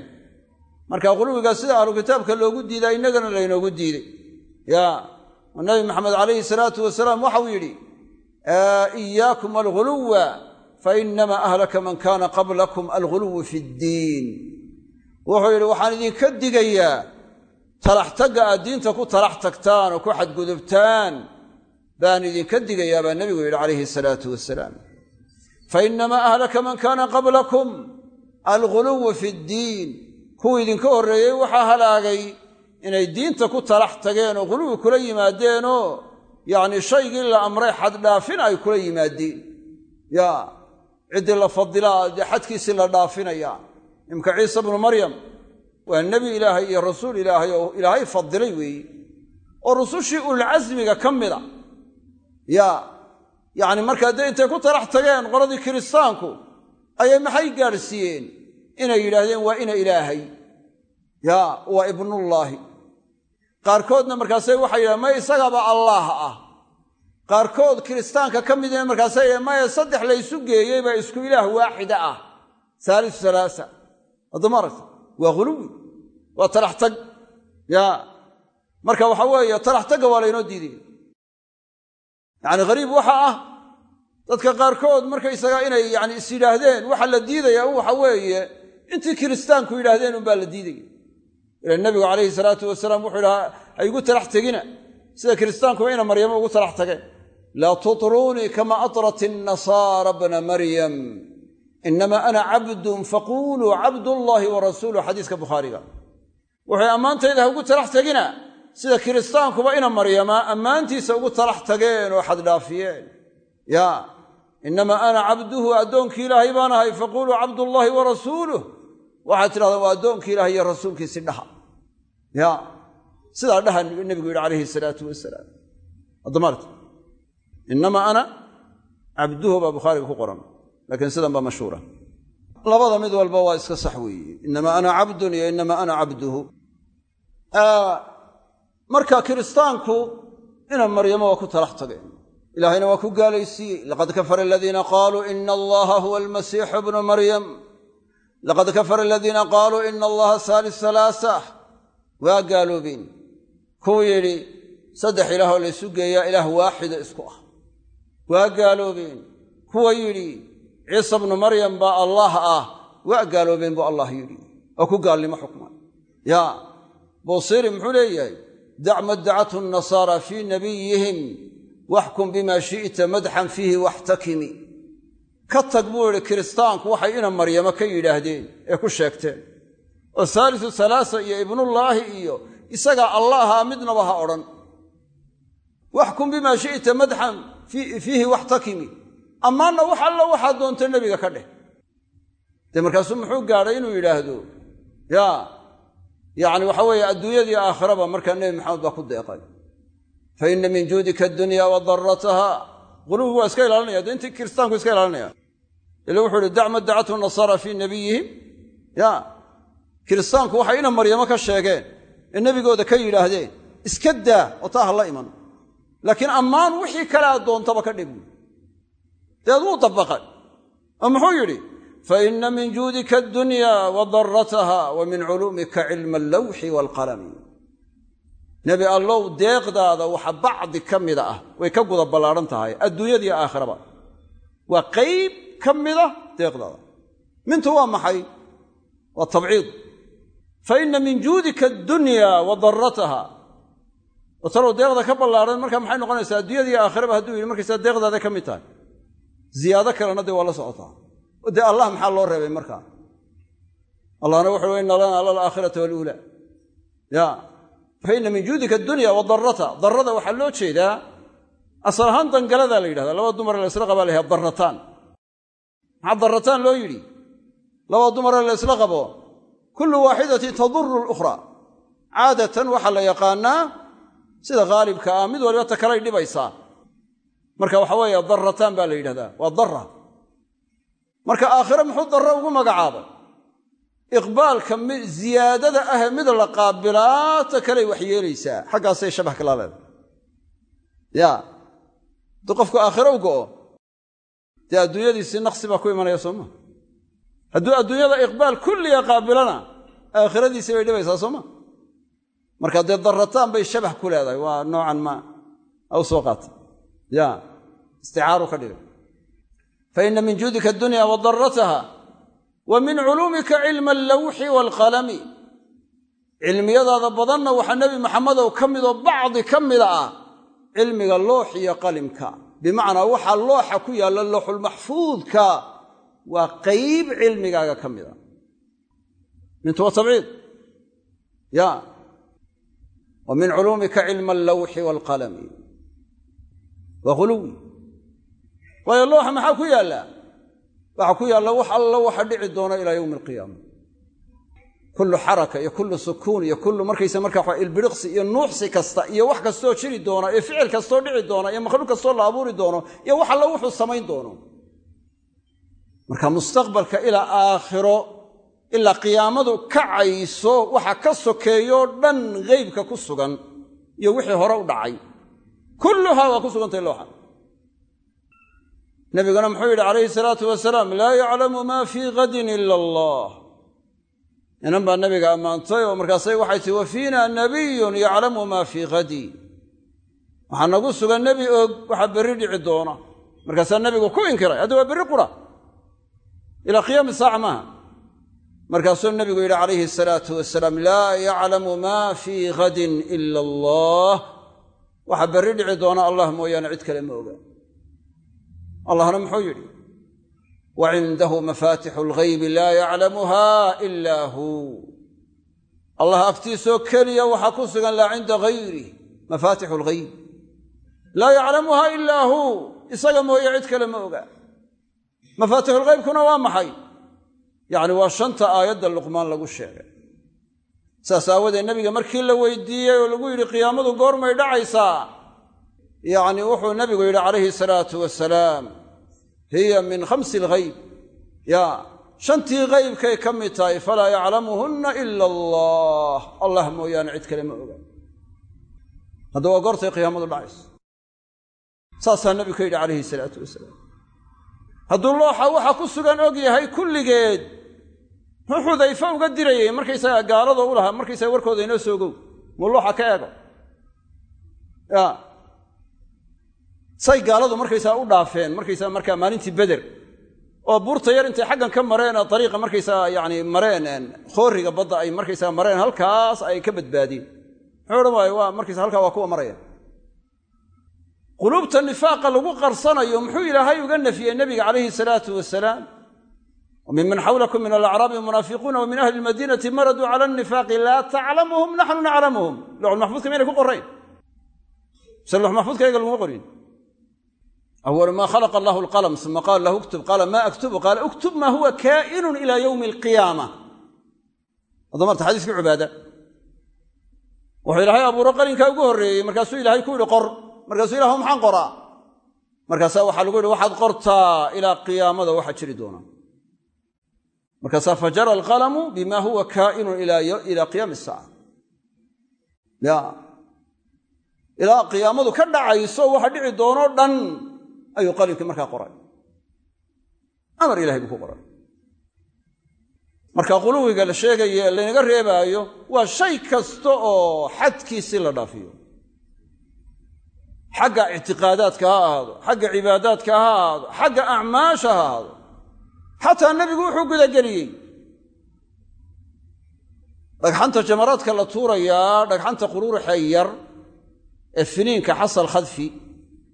Marka khuluwigaa sida ahlu kitaabka loogu diidaa innagana laynoogu diiday. Ya nabi maxamed calayhi salaatu wasalaam waxau yidhi iyaakum alguluwa fainama ahlaka man kaana qablakum alguluwu fi ddiin wuxuu yidhi waxaan idinka digayaa talax tagga aad diinta ku talax tagtaan oo ku xadgudubtaan baan idinka digayaa baa nebigu yidhi calayhi salaatu wasalaam fainamaa ahlaka man kaana qablakum alguluwu fi ddiin. Kuwii idinka horreeyey waxaa halaagay inay diinta ku talax tageen oo guluwi kula yimaadeenoo yacnii shaygii la amray xaddhaafin ay kula yimaadeen. Yaa ciddii la fadilaa dee xadkiisii la dhaafinaya imka ciisa bnu maryam waa nebi ilaahay iyo rasuul ilaahay oo ilaahay fadilay weeye oo rusushii ulcasmiga ka mida. Yaa yacni markaa dee intay ku talax tageen qoladii kiristaanku ayay maxay gaadhsiiyeen? Inay yidhaahdeen waa ina ilaahay. Yaa waa ibnullaahi. Qaarkoodna markaase waxay yidhahdeen may isagaba allaah ah. Qaarkood kiristaanka ka midina markaase maya saddex laysu geeyey baa isku ilaah waaxida ah. Saalisu salaasa haddama aragta waa huluwi waa talax tag. Yaa marka waxa weeye talax tagga waa laynoo diidaya. Yacni hariib waxa ah dadka qaarkood markaysagaa inay yani is yidhaahdeen waxa la diidaya waxa weeye intii kiristaanku yidhaahdeen unbaa la diidaya. Ila nabigu calayhi salaatu wasalaam wuxuu idhahaa ha igu talax tegina. Sida kiristaankuba ina maryamo ugu talax tageen. Laa tutruunii kama atrat innasaara bna maryam inamaa ana cabdun faquuluu cabdullaahi wa rasuuluh xadiiska bukhaariga waxay ammaantayda ha ugu talax tegina sida kiristaankuba ina maryamaa ammaantiisa ugu talax tageen oo xaddhaafiyeen ya inamaa ana cabduhu addoonkii ilaahay baan ahay faquuluu cabdullaahi wa rasuuluh waxaad tidhahdaan waa addoonkii ilahay iyo rasuulkiisi dhaha ya sidaa dhaha nebigu yidhi calayhi salaatu wasalaam inamaa ana cabduhu baa bukhaariga ku qoran laakiin sidan baa mashhuura. Labada mid walba waa iska sax weeye. Inamaa ana cabdun iyo inamaa ana cabduhu. Marka kiristaanku ina maryamo waa ku talax tageen. Ilaahayna waa ku gaalaysiiyey. Laqad kafara aladiina qaaluu ina allaha huwa almasiixu bnu maryam. Laqad kafara aladiina qaaluu ina allaha saalis halaasa waa gaaloobeen. Kuwuu yidhi saddex ilaahoo laysu geeyaa ilaah waaxido isku ah. Waa gaaloobeen. Kuwa yidhi ciisa bnu maryam baa allaah ah. Waa gaaloobeen buu allah yidhi. Oo ku gaalnimo xukmay ya buusiiri muxuu leeyahay? Dac madacathu nasaara fii nabiyihim waxkum bima shi'ta madxan fiihi waxtakimi. Ka tag buu idhi kiristaanku waxay ina maryamo ka yidhaahdeen ee ku sheegteen. Oo saalisu salaasa iyo ibnullaahi iyo isagaa allaahaa midnaba ha odhan. Waxkum bimaa shi'ta madxan fiihi waxtakimi ammaanna wax alla waxaad doonta nebiga ka dheh. Dee markaasuu muxuu gaadhay inuu yidhaahdo yaa yacni waxa weeye adduunyadii aakhiraba markaa nebi maxamed baa ku deeqay. Fa inna min juudika addunya wa darrataha. Qulubigu waa iska ilaalinaya dee intii kiristaanku iska ilaalinaya. Ila wuxuu ihi dac madacathu nasaara fii nabiyihim. Ya kiristaanku waxay ina maryamo ka sheegeen ee nebigooda ka yidhaahdeen iska daa oo taa ha la iman. Laakiin ammaan wixii kale aad doontaba ka dhig deed wuu dabaqay oo muxuu yidhi fa inna min juudika addunya wa darrataha wa min culuumika cilma allawxi waalqalami nebi allow deeqdaada waxa bacdi ka mida ah. Way ka guda ballaadhan tahay adduunyadiiyo aakhiraba. Waa qayb ka mida deeqdaada. Mintu waa maxay? Waa tabciid. Fa inna min juudika addunya wa darrataha. Oo talow deeqda ka ballaadhan markaa maxay noqonaysaa adduunyadiiyo aakhiraba hadduu yidhi markaysaa ka mid tahay ziyaado kalena dee waa la socotaa oo dee allah maxaa loo reebay markaa allahna wuxuu inna lana ala alaakhirata waluula ya. Fa min juudika addunya wa darrata. Darrada waxaa loo jeedaa asal ahaan dangaladaa la yidhahdaa. Laba dumar la ysla qabaa la yhaha maxaa darrataan loo yidhi? Laba dumare la ysla qabo. Kullu waaxidatin taduru lukhraa caadatan waxaa la yaqaannaa sida haalibka ah mid waliba ta kalay dhibaysaa marka waxa weeye darrataan baa la yidhahdaa. Waa darra. Marka aakhire muxuu darro ugu magacaabay? Iqbaalka ziyaadada ahee mid la qaabilaa ta kaley wax yeelaysaa xaggaasay shabah kala leedahay ya. Hadduu qofku aakhiro u go'o dee adduunyadiisii naqsi baa ku imanaya sooma hadduu adduunyada iqbaal kulliga qaabilana aakhiradiisii bay dhibaysaa sooma marka dee darrataan bay shabah ku leedahay. Waa noocan ma? U soo qaata ya isticaaru ka dhigay fa inna min juudika addunya wa darrataha wa min culuumika cilma allawxi waalqalami cilmiyadaada badanna waxaa nebi maxamedow ka midoo bacdi ka mida ah cilmiga loox iyo qalimka. Bimacnaa waxaa looxa ku yaalla looxulmaxfuudka waa qayb cilmigaaga ka mida mintu waa tabciid. Ya. Wa min culuumika cilma allawxi waayo looxa maxaa ku yaallaa waxaa ku yaalla wax alla waxa dhici doona ilaa yowmi alqiyaama. Kullu xaraka iyo kullu sukuun iyo kullu markaysa markaa ilbiriqsi iyo nuuxsi kasta iyo wax kastoo jiri doona iyo ficil kastoo dhici doona iyo makhluuq kastoo la abuuri doono iyo wax alla wuxuu samayn doono. Marka mustaqbalka ilaa aakhiro ilaa qiyaamadu kacayso waxa ka sokeeyoo dhan geybka ku sugan iyo wixii hore u dhacay. Kulluhaa waa ku sugantay looxa nabiguna muxuu yidhi calayhi salaatu wasalaam laa yaclamu maa fii hadin ila allah. Inan baa nabiga ammaantay oo markaasay waxay tii wa fiina nabiyun yaclamu maa fii hadi waxaa nagu sugan nebi og waxaa berri dhici doona. Markaasaa nebigu ku inkiray hadda waa berri qura ilaa qiyaami saaca maaha. Markaasuu nebigu yidhi calayhi asalaatu wasalaam laa yaclamu maa fii hadin ila allah. Waxaa berri dhici doona allah mooyaane cid kale ma oga allahna muxuu yidhi wa cindahu mafaatixu alghaybi laa yaclamuha ilaa hu. Allah agtiisoo keliya waxaa ku sugan laa cinda hayrih mafaatixu alghayb laa yaclamuha ilaa hu. Isaga mooye cid kale ma oga. Mafaatixulghaybkuna waa maxay? Yacni waa shanta aayadda luqmaan lagu sheegay. Saas aawadeed nebiga markii la weydiiyey oo lagu yidhi qiyaamadu goormay dhacaysaa yacni wuxuu nebigu yidhi calayhi salaatu wasalaam hiya min khamsi alghayb ya shantii ghaybkay ka mid tahay falaa yaclamuhunna ila allah. Allah mooyaane cid kale ma oga hadda waa goortay qiyaamadu dhacaysa saasaa nebigu ka yidhi calayhi salaatu wasalaam hadduu looxa waxa ku sugan og yahay kulligeed muxuu xudayfe uga dirayey markaysaga gaalada u lahaa markaysaga warkooda inoo soogow muu looxa ka eego say gaaladu markaysaa u dhaafeen markaysaa markaa maalintii beder. Oo buurta yar intay xaggan ka mareen ariiqa markaysaa yani mareen khooriga badda ay markaysaa mareen halkaas ay ka badbaadeen muxuu odhan waaye waa markaysa halkaa waa kuwa maraya. Quluubta nifaaqa lagu qarsanayo muxuu ilaahay uga nafiyey nebiga calayhi salaatu wasalaam waminman xawlakum min alacraabi munaafiquuna wamin ahli lmadiinati maraduu cala nifaaqi laa taclamuhum naxnu naclamuhum lowxulmaxfuudka mayna ku qorayn mise lowxmaxfuudka ayaga laguma qorin awal maa khalaqa allahu alqalm uma qaala lahu uktub qaala maa aktubu qaala uktub maa huwa kaa'inun ilaa yowmi alqiyaama hadda marta xadiiskii cubaada wuxuu ilaahay abuuro qarinkaa ugu horreeyey markaasuu ilaahay ku yidhi qor markaasuu ilah maxaan qoraa markaasaa waxaa lagu yidhi waxaad qortaa ilaa qiyaamada waxaa jiri doonaa markaasaa fajara alqalamu bima huwa kaa'inun ilaa qiyaami saaca ilaa qiyaamadu ka dhacayso waxa dhici doonoo ayuu qalinkii markaa qoray. Amar ilahay buu ku qoray. Marka quluwiga la sheegaye laynaga reebaayo waa shay kasta oo xadkiisii la dhaafiyo. Xagga ictiqaadaadka ha ahaado xagga cibaadaadka ha ahaado xagga acmaasha ha ahaado. Xataa nebigu wuxuu gudageliyey. Dhagxanta jamaraadka la tuurayaa dhagxanta quruuruxee yar ee finiinka xasal khadfi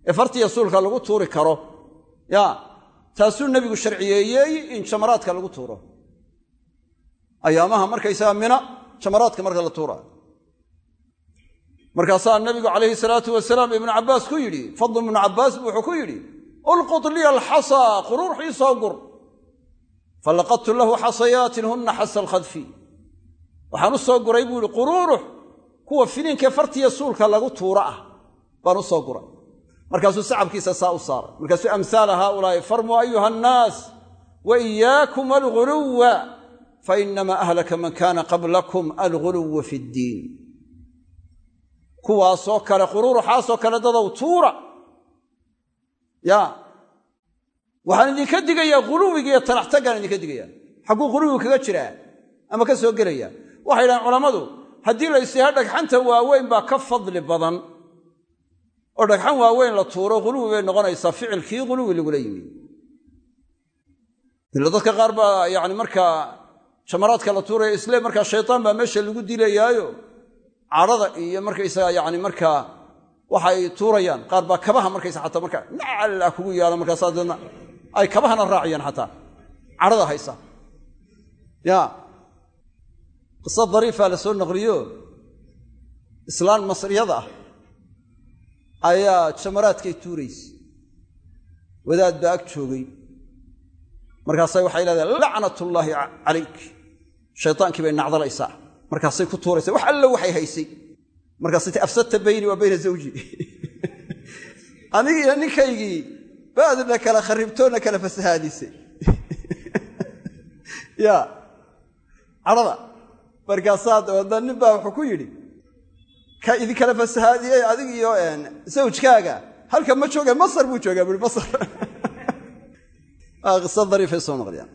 ee fartiya suulka lagu tuuri karo. Ya taasuu nebigu sharciyeeyey in jamaraadka lagu tuuro. Ayaamaha markaysaga mina jamaraadka marka la tuuraayo markaasaa nebigu calayhi salaatu wasalaam ibnu cabbaas ku yidhi fadl ibnu cabbaas wuxuu ku yidhi ulqud liya alxasaa quruurx soo gur. Falaqadtu lahu xasayaatin hunna xasa alkhadfi. Waxaan u soo guray buu yihi quruurux kuwa finiinkee fartiya suulka lagu tuuro ah baan u soo guray markaasuu sacabkiisa saa u saaray. Markaasuu amhaala haaulaa'i farmuu ayuha annaas wa iyaakum alguluwa fa inamaa ahlaka man kaana qablakum alguluwa fi ddiin. Kuwaasoo kale quruuruxaasoo kale dadow tuura. Ya waxaan idinka digayaa quluwiga iyo talaxtaggaan idinka digayaa. Xagguu quluwi kaga jiraa ama ka soo gelaya waxay yidhahaan culammadu haddii la ysihaa dhagxanta waaweyn baa ka fadli badan oo dhagxan waaweyn la tuuro quluwi bay noqonaysaa ficilkii quluwi lagula yimi. Ila dadka qaar baa yani markaa jamaraadka la tuuraya isle markaa shaytaan baa meesha lagu dilayaayo cadhada iyo markaysaga yani markaa waxay tuurayaan. Qaar baa kabaha markaysa xataa markaa nacalla kugu yaalla markaasaa ay kabahana raaciyaan xataa. Cadhada haysa. Ya. Qisa dariifaa la soo naqliyo. Islaan masriyada ah ayaa jamaraadkay tuuraysa wadaad baa ag joogay. Markaasay waxay leedahay lacnatullaahi calayk. Shaytaankii bay nacdalaysaa. Markaasay ku tuuraysa wax allo waxay haysay. Markaasay ti afsadta bayni wa bayna zawji. Anigi iyo ninkaygii baadna kala kharibtoona kala fasahaadisay. Ya cadhada markaasaa dabeedna nin baa wuxuu ku yidhi ka idinkala fasahaadiyey adig iyo zawjkaaga. Halka ma jooga masar buu joogaa bui masar qisa dariifay soo noqdiyaan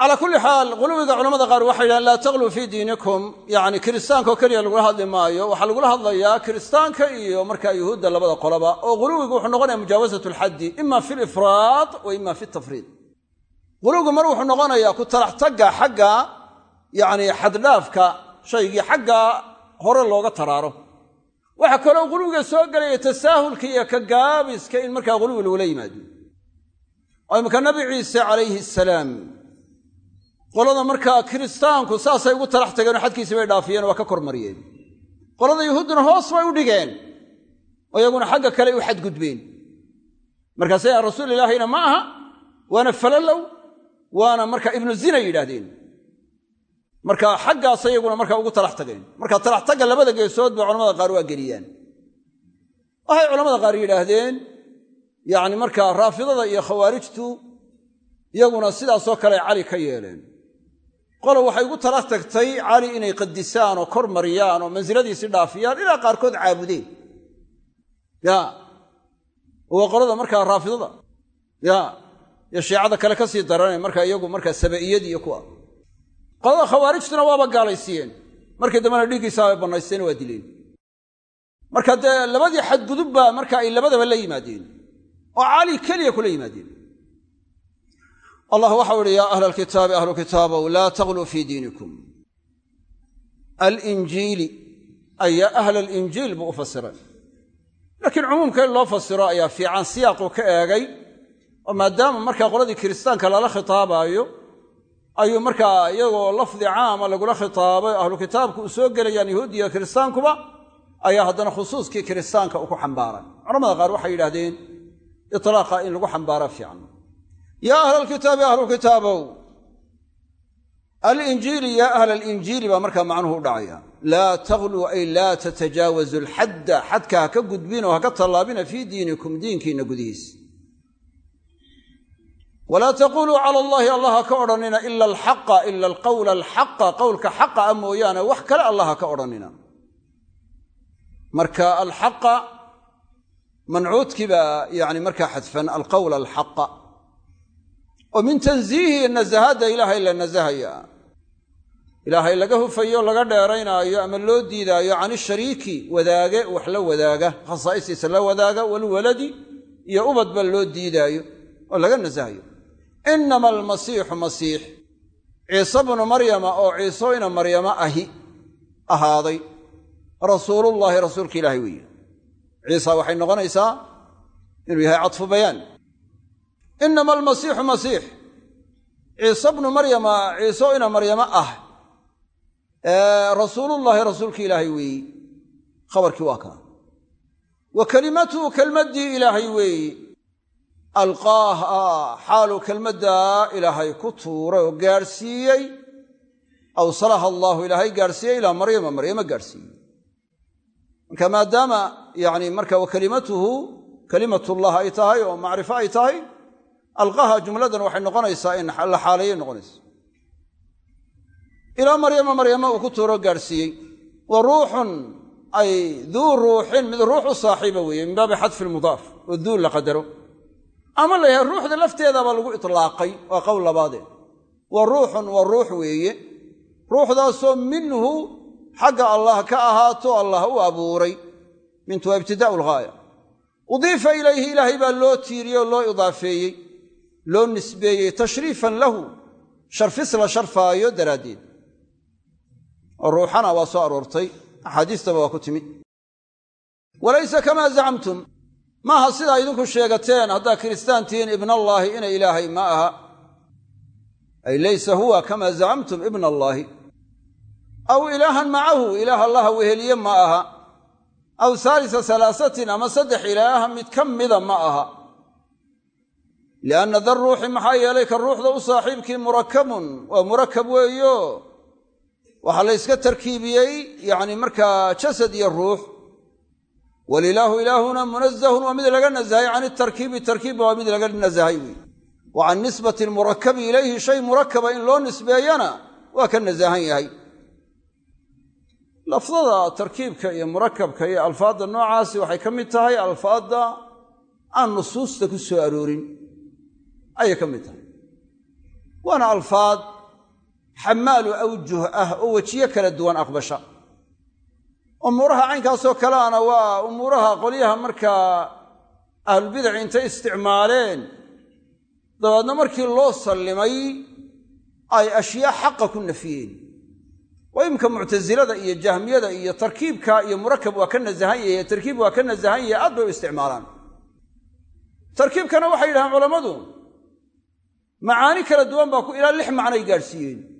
calaa kulli xaal quluwiga culamada qaar waxay yidhahaan laa taqluu fii diinikum. Yacni kiristaankaoo keliya lagula hadli maayo. Waxaa lagula hadlayaa kiristaanka iyo markaa yuhuudda labada qoloba oo quluwigu wuxuu noqonaya mujaawasat alxaddi ima fi lifraad wa ima fi tafriid. Quluwigu mar wuxuu noqonayaa ku talaxtagga xagga yacni xaddhaafka shaygii xagga hore looga taraaro. Waxaa kaloo quluwiga soo gelaya tasaahulka iyo ka gaabiska in markaa quluwi lagula yimaado. Oo imika nabi ciise calayhi asalaam qolada markaa kiristaanku saasay ugu talax tageen oo xadkiisii bay dhaafiyeen waa ka kormariyeen. Qolada yuhuudduna hoos bay u dhigeen oo iyaguna xagga kale u xadgudbeen. Markaase rasuul ilaahayna ma aha? Waana falalow waana marka ibnu zina yidhaahdeen marka xaggaas iyaguna marka ugu talax tageen. Marka talax tagga labada geesood ba culamada qaar waa geliyaan waxay culamada qaar yidhaahdeen yacni markaa raafidada iyo khawaarijtu iyaguna sidaasoo kale cali ka yeeleen. Qolo waxay ugu talax tagtay cali inay qadisaan oo kor mariyaan oo mansiladiisi dhaafiyaan ilaa qaarkood caabudeen. Ya waa qolada markaa raafidada. Ya iyo shiicada kale ka sii daranay marka iyagu markaa saba'iyadii iyo kuwa qolada khawaarijtuna waaba gaalaysiiyeen. Markii dambena dhiiggiisaabay bannaysteen waa dileen marka dee labadii xadgudub baa marka ay labadaba la yimaadeen oo cali keliya kula yimaadeen. Allah waxau ihi yaa ahla alkitaabi ahlu kitaabow laa tagluu fii diinikum. Alinjiili ay ahla alinjiil buu u fasiray. Laakiin cumuumka in loo fasiro ayaa fiican siyaaquu ka eegay oo maadaama markaa qoladii kiristaanka lala khitaabaayo ayuu markaa iyagoo lafdi caama lagula khitaabay ahlu kitaabku u soo gelayaan yahuudi iyo kiristaankuba ayaa haddana khusuuskii kiristaanka u ku xambaaray. Culamada qaar waxay yidhahdeen itlaaqa in lagu xambaara fiican. Yaa ahla alkitaabi ahlukitaabow alinjiili yaa ahla alinjiili baa markaa macnuhu u dhacaya. Laa tagluu ay laa tatajaawazu alxadda xadka ha ka gudbin oo ha ka tallaabina fii diinikum diinkiinna gudihiisa walaa taquluu cala allahi allah ha ka odhanina ila alxaqa ila alqawla alxaqa qowlka xaqa a mooyaane wax kale allah ha ka odhanina marka alxaqa mancuudkii baa yani markaa xadfan alqawla alxaqa. Oo min tansiihi nasahadda ilaahay la nasahaya ilaahay laga hufayo laga dheeraynaayo ama loo diidaayo can ishariiki wadaage wax la wadaaga khasaa'istiisa la wadaaga walwaladi iyo ubadba loo diidaayo oo laga nasahayo inama almasiixu masiix ciise bnu maryama oo ciisooyna maryamo ahi ahaaday rasuulullaahi rasuulka ilaahay weeye ciisa waxay noqonaysaa inuu yahay cadfu bayaan inama almasiixu masiix ciise bnu maryama ciisooyna maryamo ah rasuulullaahi rasuulka ilaahay weeye khabarkii waa kaa wa kelimatuhu kelmaddii ilaahay weeye alqaaha xaaluu kelmaddaa ilaahay ku tuuray oo gaadhsiiyey awsalaha allaahu ilaahay gaadhsiiyey ilaa maryama maryamo gaadhsiiyey marka maadaama yani marka wa kelimatuhu kelimatullah ay tahay oo macrifo ay tahay alqaha jumladan waxay noqonaysaa in la xaaleeyay noqonaysa ilaa maryama maryamo uu ku tuuro gaadhsiiyey wa ruuxun ay duu ruuxin mid ruux u saaxiiba weeye min ama la yahay ruuxda lafteedaba lagu itlaaqay waa qowl labaadee wa ruuxun wa ruux weeye. Ruuxdaasoo minhu xagga allah ka ahaato allah u abuuray. Mintu waa ibtidaa'u lghaaya udiifa ilayhi ilaahay baa loo tiiriyey oo loo idaafeeyey loo nisbeeyey tashriifan lahu. Sharfis la sharfaayo daraaddeed. Oo ruuxana waa soo aroortay. Axaadiistaba waa ku timid. Walaysa kamaa zacamtum maaha sidaa idinku sheegateen haddaa kiristaan tihiin ibnallaahi ina ilaahay ma aha. Ay laysa huwa kamaa zacamtum ibna allaahi aw ilaahan macahu ilaah allaha weheliye ma aha. Aw haalisa salaasatin ama saddex ilaaha mid ka mida ma aha. Lianna da ruuxi maxaa yeelay ka ruuxda u saaxiibkii murakabun waa murakab weeyo. Waxaa la yska tarkiibiyey yacni markaa jasad iyo ruux walilaahu ilaahuna munazahun waa mid laga nasahay can itarkiibi tarkiibba waa mid laga nasahay wey wa can nisbati almurakabi ilayhi shay murakaba in loo nisbeeyana waa ka nasahan yahay. Lafdada tarkiibka iyo murakabka iyo alfaadda noocaasi waxay ka mid tahay alfaadda aan nusuusta ku soo aroorin. Ayay ka mid awjuh ah oo wejiyo kala duwan aqbasha umuuraha caynkaasoo kaleana waa umuuraha qolyaha markaa ahlulbidaci intay isticmaaleen. Dabeedna markii loo sallimay ay ashyaa xaqa ku nafiyeen. Waa imka muctasilada iyo jahmiyada iyo tarkiibka iyo murakab waa ka nasahan yahe tarkiib waa ka nasahan yahe aad bay u isticmaalaan. Tarkiibkana waxay yidhahaan culammadu macaani kala duwan baa ku ilaa lix macnoay gaadhsiiyeen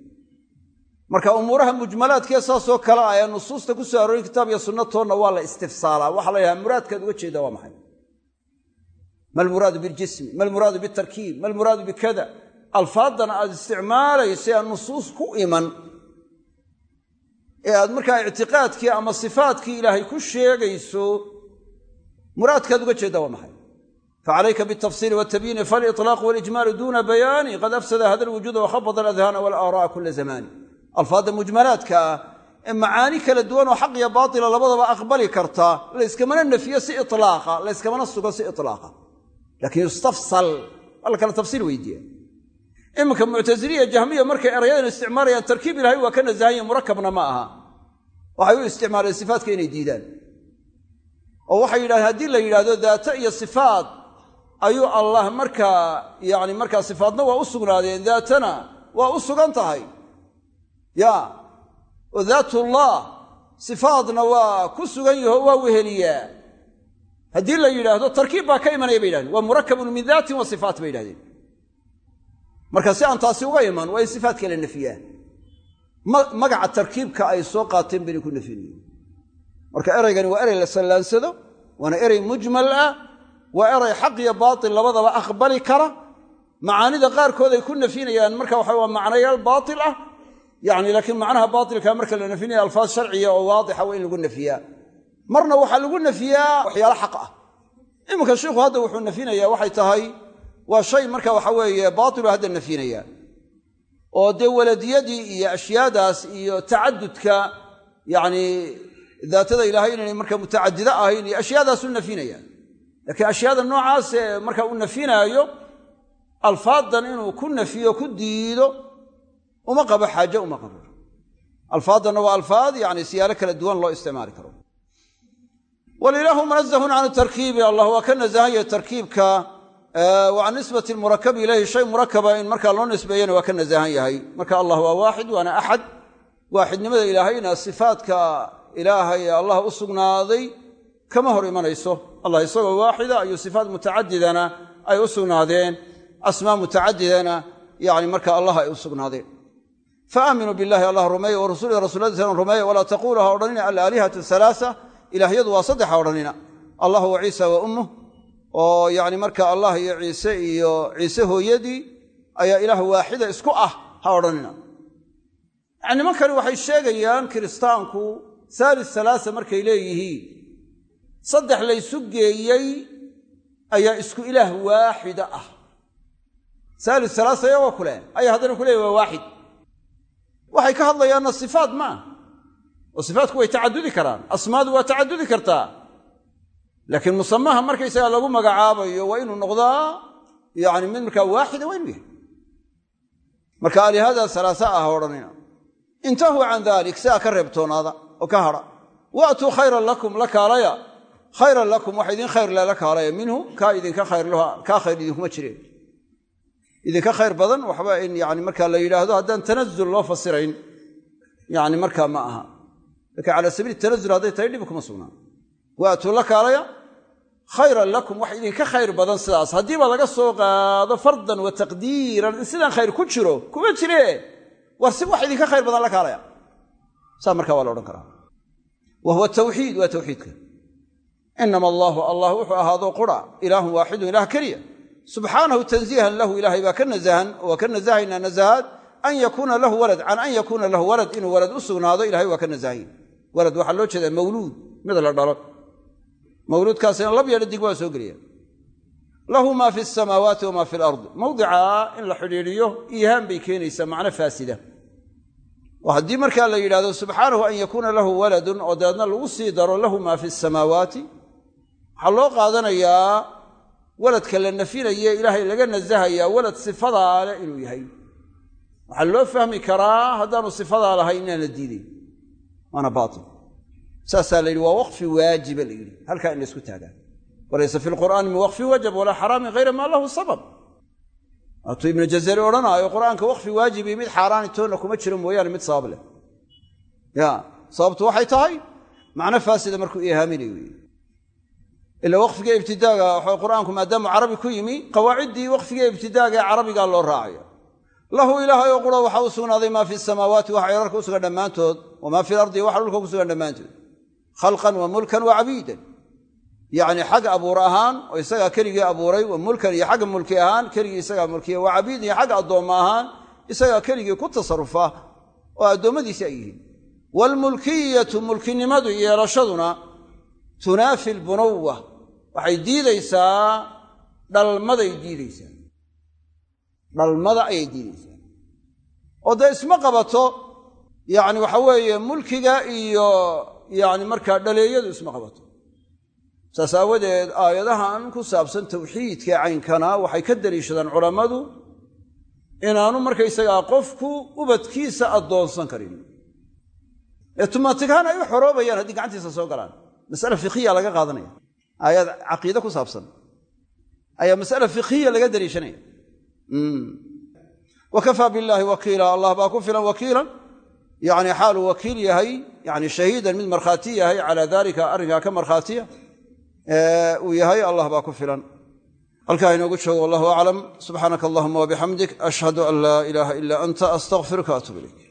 marka umuuraha mujmalaadkee saasoo kale ah ee nusuusta ku soo aroorin kitaab iyo sunnatoonna waa la istifsaalaa. Waxaa la yidhaha muraadkaad uga jeedaa waa maxay? Ma almuraadu biljismi ma almuraadu bitarkiib ma almuraadu bikada alfaaddan aad isticmaalaysa aan nusuus ku iman ee aad markaa ictiqaadkii ama sifaadkii ilaahay ku sheegayso muraadkaad uga jeeddaa waa maxay? Facalayka bialtafsiili waltabyiini faaliطlaaq walijmaalu duuna bayaani. Qad afsada hada alwujuuda wakhabada aladhaana walaara'a kula zamaani alfaadda mujmalaadka ah ee macaani kala duwan oo xaq iyo baatila labadaba aqbali karta layskamana nafiyo si ilaaqa layskamana sugo si ilaaqa laakiin yustafsal waa la kala tafsiil weydiiya iminka muctasiliya jahmiya markay erayadan isticmaalayaan tarkiib ilahay waa ka nasahanya murakabna ma aha. Waxay u isticmaaleen sifaatka inay diidaan. Oo waxay yidhahdeen haddii la yidhahdo daata iyo sifaat ayuu allah markaa yani markaa sifaadna waa u sugnaadeen daatana waa u sugan tahay ya oo daatullah sifaadna waa ku sugan yaho waa weheliyaa haddii la yidhaahdo tarkiib baa ka imanaya bay yidhahdeen. Waa murakabun min daatin wa sifaat bay yidhahdeen. Marka si aan taasi uga iman waa in la nafiyaan. Magaca tarkiibka ay soo qaateen bayna ku nafinayen marka ereygani waa erey la sallaansado waana erey mujmal ah waa erey xaq iyo baatil labadaba aqbali kara. Macaanida qaarkood ay ku nafinayaan marka waxa waa macnayaal baatil ah yani laakiin macnaha baatilka marka la nafinaya alfaad sharciya oo waadixa waa in lagu nafiyaa. Marna waxaa lagu nafiyaa waxyaalo xaq ah. Iminka shiikhu hadda wuxuu nafinayaa waxay tahay waa shay marka waxa weeye baatilu hadda nafinaya oo dee waladiyadii iyo ashyaadaas iyo tacadudka yani daatada ilaahay inaynay marka mutacadida ahayn iyo ashyaadaasu nafinaya laakiin ashyaada noocaas ee marka uu nafinaayo alfaadan inuu ku nafiyo ku diido uma qabo xaaje uma qabo. Alfaaddanna waa alfaad yani siyaalo kala duwan loo isticmaali karo. Walilaahu munazahun can tarkiibi allah waa ka nasahanya tarkiibka wa can nisbati murakabi ilayhi shay murakaba in markaa loo nisbeeyana waa ka nasahan yahay. Marka allah waa waaxid waana axad. Waaxidnimada ilaahayna sifaadka ilaahay allah u sugnaaday kama hor imanayso. Allah isagoo waaxida ayuu sifaat mutacadidana ay u sugnaadeen. Asmaa mutacadidana yani marka allah ay u sugnaadeen faaminuu billahi allah rumeeye wa rasulihi rasuuladiisana rumeeye walaa taquulu ha odhanina alaalihatu halaasa ilaahyadu waa saddex ha odhanina allahu wa ciisa wa ummuh oo yani marka allah iyo ciise iyo ciise hooyadii ayaa ilaah waaxida isku ah ha odhanina yani nimankani waxay sheegayaan kiristaanku haalis halaasa markay leeyihiin saddex laysu geeyey ayaa isku ilaah waaxida ah iyagoo kuleh ayaa waxay ka hadlayaanna sifaat maa oo sifaatku way tacadudi karaan. Asmaadu waa tacadudi kartaa. Laakiin musamaha markaysaga lagu magacaabayo waa inuu noqdaa yani mid markaa waaxida waa inuu marka alihada salaasa ah odhanina intahuu can dalik sidaa ka reebtoonaada oo ka hadha waatuu khayran lakum la kaalaya. Khayran lakum waxa idin khayr lala kaalaya. Minhu kaa idinka khayrkaa khayr idinkuma jireen idinka khayr badan waxba in yani marka la yidhaahdo haddaan tanazul loo fasirayn yani markaa ma aha. Laakiin cala sabiili tanazul hadday tahay dhib kuma sugnaa. Waatuu la kaalaya khayran lakum wax idinka khayr badan sidaas. Haddiiba laga soo qaado fardan wa taqdiiran in sidaan khayr ku jiro kuma jire. War si wax idinka khayr badan la kaalaya. Saa markaa waa la odhan karaa. Wa huwa tawxiid waa tawxiidka. Inama allaahu allah wuxuu ahaado qura ilaahun waaxidun ilaah keliya subxaanahu tanziihan lahu ilaahay baa ka nasahan waa ka nasahaynaa nasahaad an yakuuna lahu walad can an yakuuna lahu walad inuu walad u sugnaado ilahay waa ka nasahayn walad waxaa loo jeedaa mawluud mid la dhalo. Mawluudkaasina lab yeedha dig waa soo geliya. Lahu maa fi samaawaati wamaa fi lardi mawdicaa in la xidhiidhiyo iihaan bay keenaysaa macno faasida. Oo haddii markaa la yidhahdo subxaanahu an yakuuna lahu waladun oo lagu sii daro lahu maa fi waladka la nafinaye ilaahay laga nasahayaa walad sifadaa leh inuu yahay. Waxaa loo fahmi karaa haddaanu sifadaa lahayn inaan la diidayn waana baatil. Saasaa la yidhi waa waqfi waajiba la yidhi. Halkaa in laysku taagaa. Walaysa fi lqur'aani min waqfi wajab walaa xaraamin hayra maa lahu sabab. Waatuu ibnu jazari odhanaayo qur'aanka waqfi waajibi mid xaaraani toonna kuma jiro mooyaane mid sabab leh. Ya sababtu waxay tahay? Macno faasida ila waqfiga ibtidaaga waxa qur'aanku maadaamuu carabi ku yimi qawaaciddii waqfiga ibtidaaga ee carabigaa loo raacaya lahu ilaahay oo qura waxaa u sugnaaday maa fi samaawaati waxa cirarka u sugan dhammaantood wamaa fi lardi waxa dhulka ku sugan dhammaantood khalqan wa mulkan wa cabiidan yacni xagga abuur ahaan oo isagaa keligii abuuray wa mulkan iyo xagga mulki ahaan keligii isagaa mulkiya wa cabiidan iyo xagga addoomma ahaan isagaa keligii ku tasarufa oo addoommadiisi ay yihiin. Waalmulkiyatu mulkinimadu yeelashaduna tunaafi albunuwa waxay diidaysaa dhalmaday diidaysaa dhalmada ayay diidaysaa oo dee isma qabato yacni waxa weeye mulkiga iyo yacni markaa dhaleeyadu isma qabato. Saas aawadeed aayadahan ku saabsan tawxiidka caynkana waxay ka daliishadaan culammadu inaanu markaysagaa qofku ubadkiisa addoonsan karin. Ee tumaatigaan ay u xoroobayaan haddii gacantiisa soo galaan masale fikiya laga qaadanaya. Aayaad caqiide ku saabsan. Ayaa masale fikiya laga daliishanaya wa kafaa billaahi wakiila. Allah baa ku filan wakiilan. Yani xaaluu wakiil yahay yani shahiidan mid markhaati yahay calaa dalika arrinkaa ka markhaatiya uu yahay allah baa ku filan. Halkaa inoogu joogo wallahu aclam. Subxaanaka allahuma wabixamdik ashhadu an laa ilaaha ila anta astaqfiruka atub ilayk